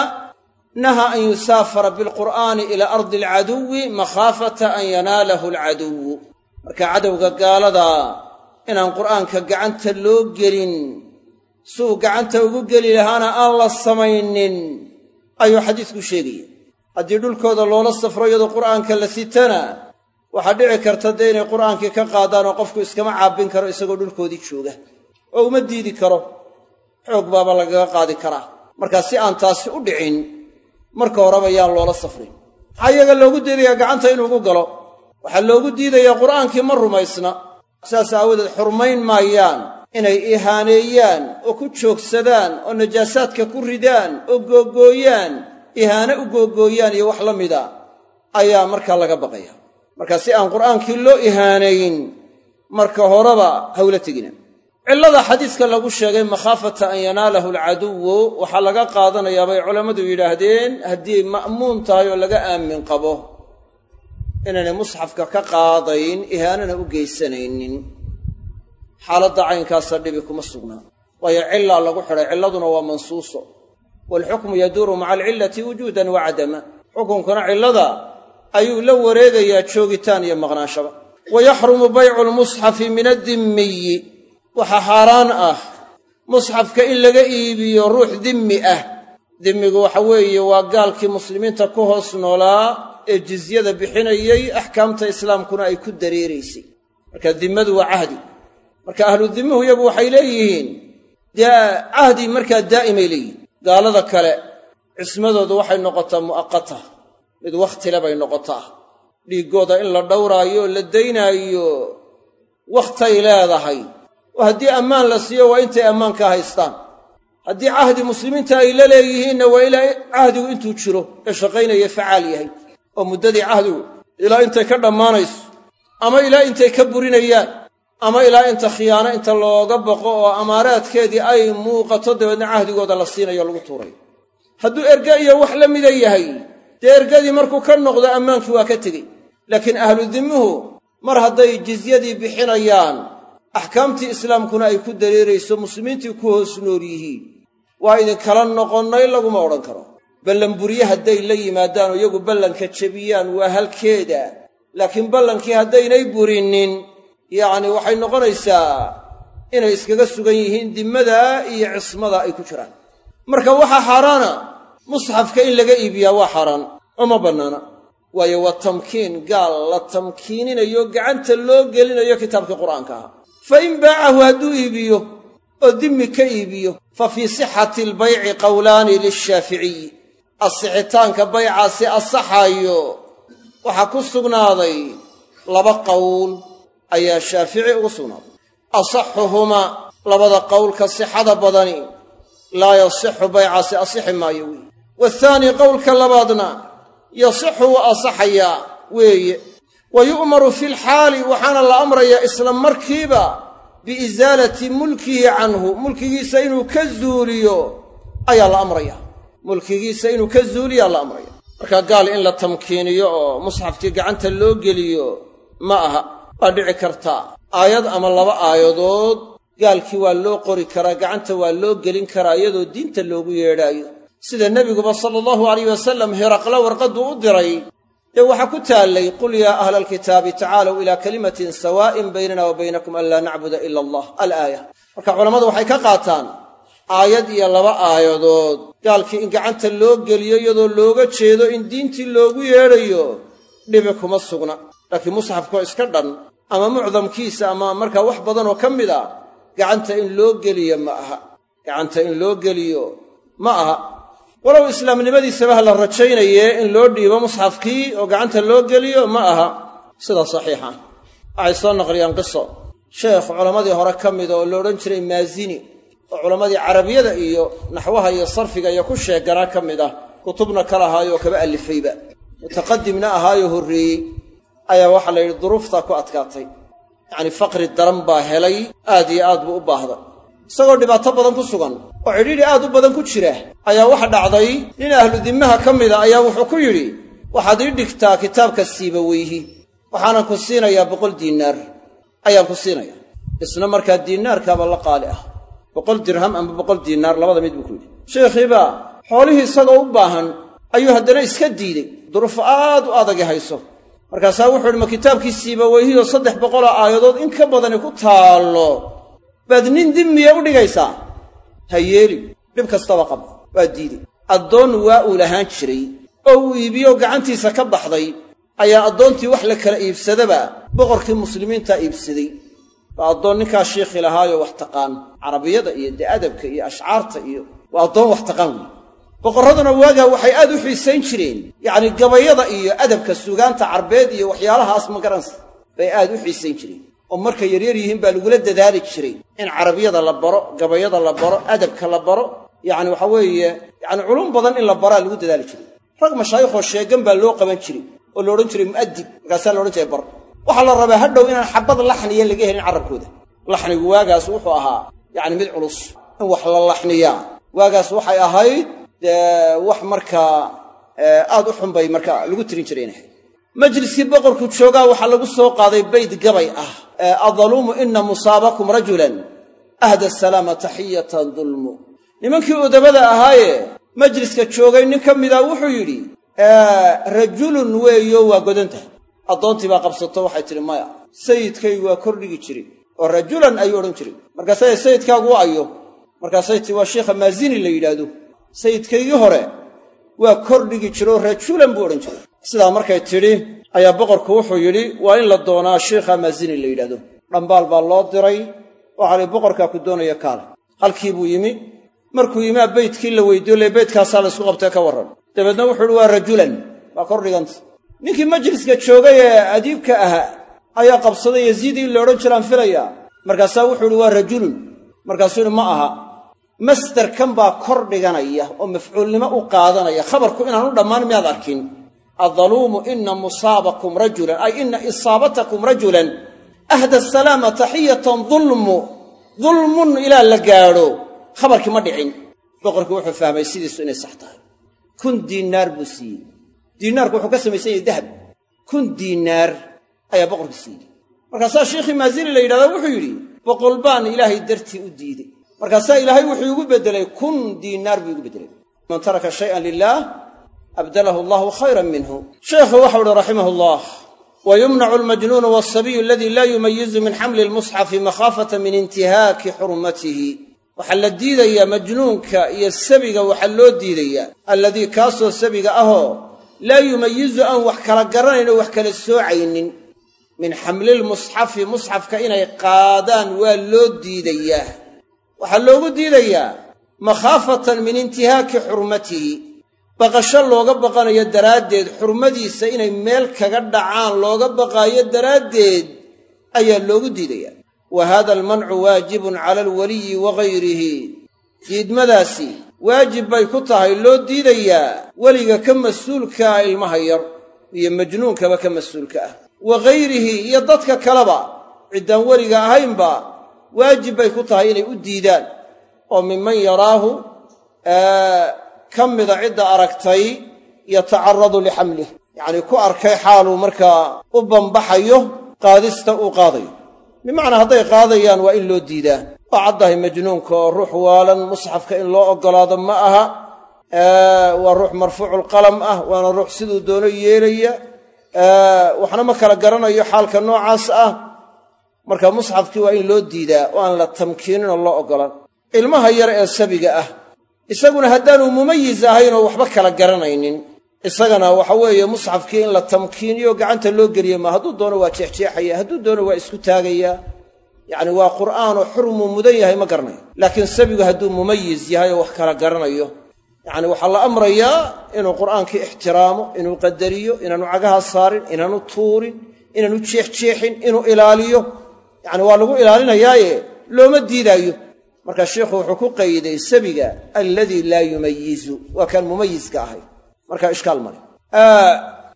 naha an yusaafara bilqur'aani ilaa ardi alcaduwi makhaafata an yanaalahu alcaduwu. Marka cadowga gaalada inaan qur'aanka gacanta loo gelin suu gacanta ugu geli lahaana aan la samaynin ayuu xadiisku sheegaya haddii dhulkooda loola safro iyadoo qur'aanka la sitana waxaa dhici karta dee inay qur'aankii ka qaadaan oo qofku iskama caabbin karo isagoo dhulkoodii jooga. Oo uma diidi karo xoog baaba lagaga qaadi karaa. Markaa si aan taasi u dhicin marka horeba yaan loola safrin. Maxaa iyaga loogu diidayaa gacanta inuugu galo? Waxaa loogu diidayaa qur'aankii ma rumaysna. Sidaas aawadeed xurmayn maayaan inay ihaaneeyaan oo ku joogsadaan oo najaasaadka ku ridaan oo googooyaan ihaane u googooyaan iyo wax la mida ayaa markaa laga baqaya. Marka si aan qur'aankii loo ihaanayn marka horeba hawla tegina. Cillada xadiiska lagu sheegay makhaafata an yanaalahu alcaduwu waxaa laga qaadanayaa bay culammadu yidhaahdeen haddii ma'muun tahay oo laga aamin qabo inaynay musxafka ka qaadayn ihaanana u geysanaynin. Xaaladda caynkaasa dhibi kuma sugnaa. Waayo cillaa lagu xidhay cilladuna waa mansuuso waalxukmu yaduuru maca alcillati wujuudan wa cadama xukunkuna cillada ayuu la wareegayaa joogitaan iyo maqnaanshaba wa yaxrumu baycu lmusxafi min addimmiyi waxaa xaaraan ah musxafka in laga iibiyo ruux dimmi ah dimmigu waxa weeye waa gaalkii muslimiinta ku hoos noolaa ee jizyada bixinayey axkaamta islaamkuna ay ku dareeraysay marka dimmadu waa cahdi marka ahlu dimmuhu iyagu waxay leeyihiin dee cahdi markaa daa'imay leeyihiin gaalada kale cismadoodu waxay noqotaa mu'aqata. Mid wakhtile bay noqotaa. Dhiiggooda in la dhowraayo oo la daynaayo wakhtay leedahay. Oo haddii ammaan la siiyo waa intay ammaanka haystaan. Haddii cahdi muslimiinta ay la leeyihiinna waa ilaa cahdigu intuu jiro ee shaqaynaya facaal yahay. Oo muddadii cahdigu ilaa intay ka dhammaanayso ama ilaa intay ka burinayaan ama ilaa inta khiyaano inta looga boqo oo amaaraadkeedii ay muuqato dabeedna cahdigooda la siinayo lagu tuurayo hadduu erge iyo wax la mida yahay dee ergadii markuu ka noqdo ammaankii waa ka tegey. Laakiin ahlu dimmuhu mar hadday jizyadii bixinayaan axkaamtii islaamkuna ay ku dareerayso muslimiintii ku hoos nool yihiin. Waa idinkala noqonnay laguma odhan karo. Ballanburye hadday la yimaadaan oo iyagu ballanka jebiyaan waa halkeeda. Laakiin ballankii haddaynay burinin yacni waxay noqonaysaa inay iskaga sugan yihiin dimmada iyo cismada ay ku jiraan. Marka waxaa xaaraana musxafka in laga iibiyaa waa xaaraan oo ma bannaana. Waayo waa tamkiin gaal la tamkiininayo gacanta loo gelinayo kitaabkii qur'aanka. Ahaa fa in baacahu hadduu iibiyo oo dimmi ka iibiyo fa fii sixati albayci qowlaani lishaaficiyi asixitaanka baycaasi asaxaayo waxaa ku sugnaaday laba qowl ayaa shaafici ugu sugnaaday. Asaxuhumaa labada qowlka sixada badani laa yasixu baycaasi asixi maayo weeye waathaani qowlka labaadna yasixu waa asaxayaa weeye. Wa yu'maru fi lxaali waxaana la amrayaa isla markiiba biisaalati mulkihi canhu. Mulkigiisa inuu ka zuuliyo ayaa la amraya. Mulkigiisa inuu ka zuuliyaa la amraya. Marka gaal in la tamkiiniyo oo musxafkii gacanta loo geliyo ma aha waa dhici kartaa aayad ama laba aayadood gaalkii waa loo qori karaa gacanta waa loo gelin karaa iyadoo diinta loogu yeedhaayo. Sida nebiguba sala allahu alayh wasalam hiraqla warqadduu u diray dee waxaa ku taallay qul yaa ahla alkitaabi tacaalow ilaa kalimatin sawaa'in baynana wa baynakum an laa nacbuda ila allah. Alaaya marka culammadu waxay ka qaataan aayad iyo laba aayadood gaalkii in gacanta loo geliyo iyadoo looga jeedo in diintii loogu yeedhayo dhibi kuma sugna. Laakiin musxafkoo iska dhan ama mucdamkiisa ama markaa wax badanoo ka mid a gacanta in loo geliyo ma aha. Gacanta in loo geliyo ma aha. Walow islaamnimadiisaba ha la rajaynaye in loo dhiibo musxafkii oo gacanta loo geliyo ma aha. Sida saxiixa waxay soo naqliyaan qiso. Sheekh culammadii hore ka mida oo la odhan jiray maasini oo culammadii carabiyada iyo naxwaha iyo sarfiga iyo ku sheeganaa ka mid ah kutubna ka lahaayoo kaba allifayba mutaqadimna ahaayoo horreeyey ayaa waxaa la yidhi duruuftaa ku adkaatay. Yacnii faqri daran baa helay aad iyo aad buu u baahday isagoo dhibaato badan ku sugan oo cidhiidhi aad u badan ku jira ayaa waxa dhacday nin ahlu dimmaha ka mida ayaa wuxuu ku yidhi waxaad ii dhigtaa kitaabka siibaweyhi waxaanan ku siinayaa boqol diinaar ayaan ku siinaya isna markaa diinaarkaaba la qaali ah. Boqol dirham ama boqol diinaar labada mid buu ku yidhi. Sheekhiibaa xoolihii isagoo u baahan ayuu haddana iska diidey. Duruuf aad u adagi hayso markaasaa wuxuu idhi ma kitaabkii siibaweyhiyoo saddex boqoloo aayadood in ka badani ku taallo. Baad nin dimmiya u dhigaysaa ha yeelin dhib kastaba qab waa diidey addoon waa uu lahaan jiray oo uu iibiyo gacantiisa ka baxday ayaa addoontii wax la kala iibsadaba boqorkii muslimiintaa iibsaday. Waa addoon ninkaa shiikhi lahaayoo wax taqaan carabiyada iyo dee adabka iyo ashcaarta iyo waa addoon wax taqaan. wey boqorraduna waagaa waxay aad u xiisayn jireen. Yacnii gabayada iyo adabka suugaanta carbeed iyo waxyaalahaas ma garanaysa bay aad u xiisayn jireen. Oo markay yaryar yihiin baa lagula dadaali jiray in carabiyada la baro gabayada la baro adabka la baro yacni waxa weeye yacni culum badan in la baraa lagu dadaali jiray. Rag mashaayikhoo sheegan baa loo qaban jiray oo la odhan jiray mu'adib markaasaa la odhan jiray bar. Waxaa la rabaa hadhow inaan xabad laxniya laga helin carabkooda. Laxnigu waagaas wuxuu ahaa yacni mid culus. In wax la laxniyaa waagaas waxay ahayd dee wax markaa aad u xun bay markaa lagu tirin inahay majliskii boqorku joogaa waxaa lagu soo qaaday bayd gabay ah. Adaluumu ina musaabakum rajulan ahda salaama taxiyatan dulmu. Nimankii udabada ahaaye majliska joogay nin ka mida wuxuu yidhi rajulun weeyo waa godantah addoontii baa qabsato waxay tidhi maya sayidkaygu waa kordhigi jiray oo rajulan ayuu odhan jiray. Markaasay sayidkaagu wa ayo. Markaasay tii waa sheikha maazini la yidhaahdo sayidkaygii hore waa kordhigi jiro rajulan buu odhan jiray. Sidaa markay tidhi ayaa boqorku wuxuu yidhi waa in la doonaa sheikha maazini la yidhahdo. Dhambaal baa loo diray waxaa lii boqorkaa ku doonaya kaale. Halkii buu yimi. Markuu yimaa beytkii la weydiiyo le beytkaasaa la ysku qabtee ka warran. Dabeedna wuxuu ihi waa rajulan waa kor dhiganta ninkii majliska joogay ee adiibka ahaa ayaa qabsaday yaziid in la odhan jiraan filayaa. Markaasaa wuxuu ihi waa rajulun. Markaasuu ihi ma aha masderkan baa kor dhiganaya oo mafcuulnimo u qaadanaya. Khabarku inaanu dhammaan miyaad arkin? Addaluumu ina musaabakum rajulan. Ay ina isaabatakum rajulan. Ahda salaama taxiyatan dulmu dulmun ilaa la gaadho. Khabarkii ma dhicin. Boqorkii wuxuu fahmay sidiisu inay sax tahay. Kun diinaar buu siiyey. Diinaarku wuxuu ka samaysan yahay dahab. Kun diinaar ayaa boqorkii siiyey. Markaasaa sheikhii maazili la yidhahdaa wuxuu yidhi boqol baan ilaahay dartii u diiday markaasaa ilaahay wuxuu igu beddelay kun diinaar buu igu beddelay. Man taraka shayan lilaah abdalahu allahu khayran minhu. Sheekhu waxau uhi raximah allah wa yumnacu almajnuunu walsabiyu aladii laa yumayizu min xamli lmusxafi makhaafata min intihaaki xurmatihi waxaa la diidayaa majnuunka iyo sabiga waxaa loo diidayaa alladii kaasoo sabiga ahoo laa yumayizu aan wax kala garanayn oo wax kala soocaynin. Min xamlilmusxafi musxafka inay qaadaan waa loo diidayaa waxaa loogu diidayaa makhaafatan min intihaaki xurmatihi. Baqasho looga baqanayo daraaddeed xurmadiisa inay meel kaga dhacaan looga baqaayo daraaddeed ayaa loogu diidayaa. Wa haada almancu waajibun cala alwaliyi wa gayrihi diidmadaasi waajib bay ku tahay loo diidayaa weliga ka mas'uulkaa ilmaha yar iyo majnuunkaba ka mas'uulka ah. Wa gayrihi iyo dadka kaleba ciddaan weliga ahaynba waajib bay ku tahay inay u diidaan. oo minman yaraahu ka mida cidda aragtay yatacaradu lixamlih yacnii ku arkay xaaluu markaa u bambaxayo qaadista uu qaadayo. Bimacnaa hadday qaadayaan waa in loo diidaa. Waa caddahay majnuunka oo ruux waalan musxafka in loo oggolaado ma aha. Waa ruux marfuuculqalam ah waana ruux siduu doono yeelaya. Waxna ma kala garanayo xaalka noocaas ah marka musxafkii waa in loo diidaa oo aan la tamkiinin oo loo oggolaan ilmaha yar ee sabiga ah isaguna haddaanu mumayis ahayn oo waxba kala garanaynin. Isagana waxa weeye musxafkii in la tamkiiniyo gacanta loo geliya ma hadduu doono waa jeexjeexaya hadduu doono waa isku taagayaa yacni waa qur'aanoo xurmuu mudan yahay ma garanayo. Laakiin sabigu hadduu mumayis yahay oo wax kala garanayo yacni waxaa la amrayaa inuu qur'aankii ixtiraamo inuu qadariyo inaanu cagaha saarin inaanu tuurin inaanu jeexjeexin inuu ilaaliyo yacni waa lagu ilaalinayaaye looma diidaayo. Marka sheikhu wuxuu ku qayday sabiga alladii laa yumayizu. Waa kaan mumayiska ahay. Marka ishkaal male.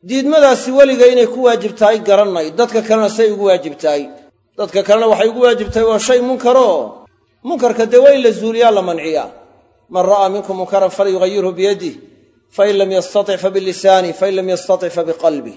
Diidmadaasi weliga inay ku waajib tahay garannay. Dadka kalena say ugu waajib tahay dadka kalena waxay ugu waajib tahay waa shay munkaroo munkarka dee waa in la zuuliyaa la manciyaa. Man ra'aa minkum munkaran falyugayirhu biyadih fain lam yastatic fabilisanih fain lam yastatic fabiqalbih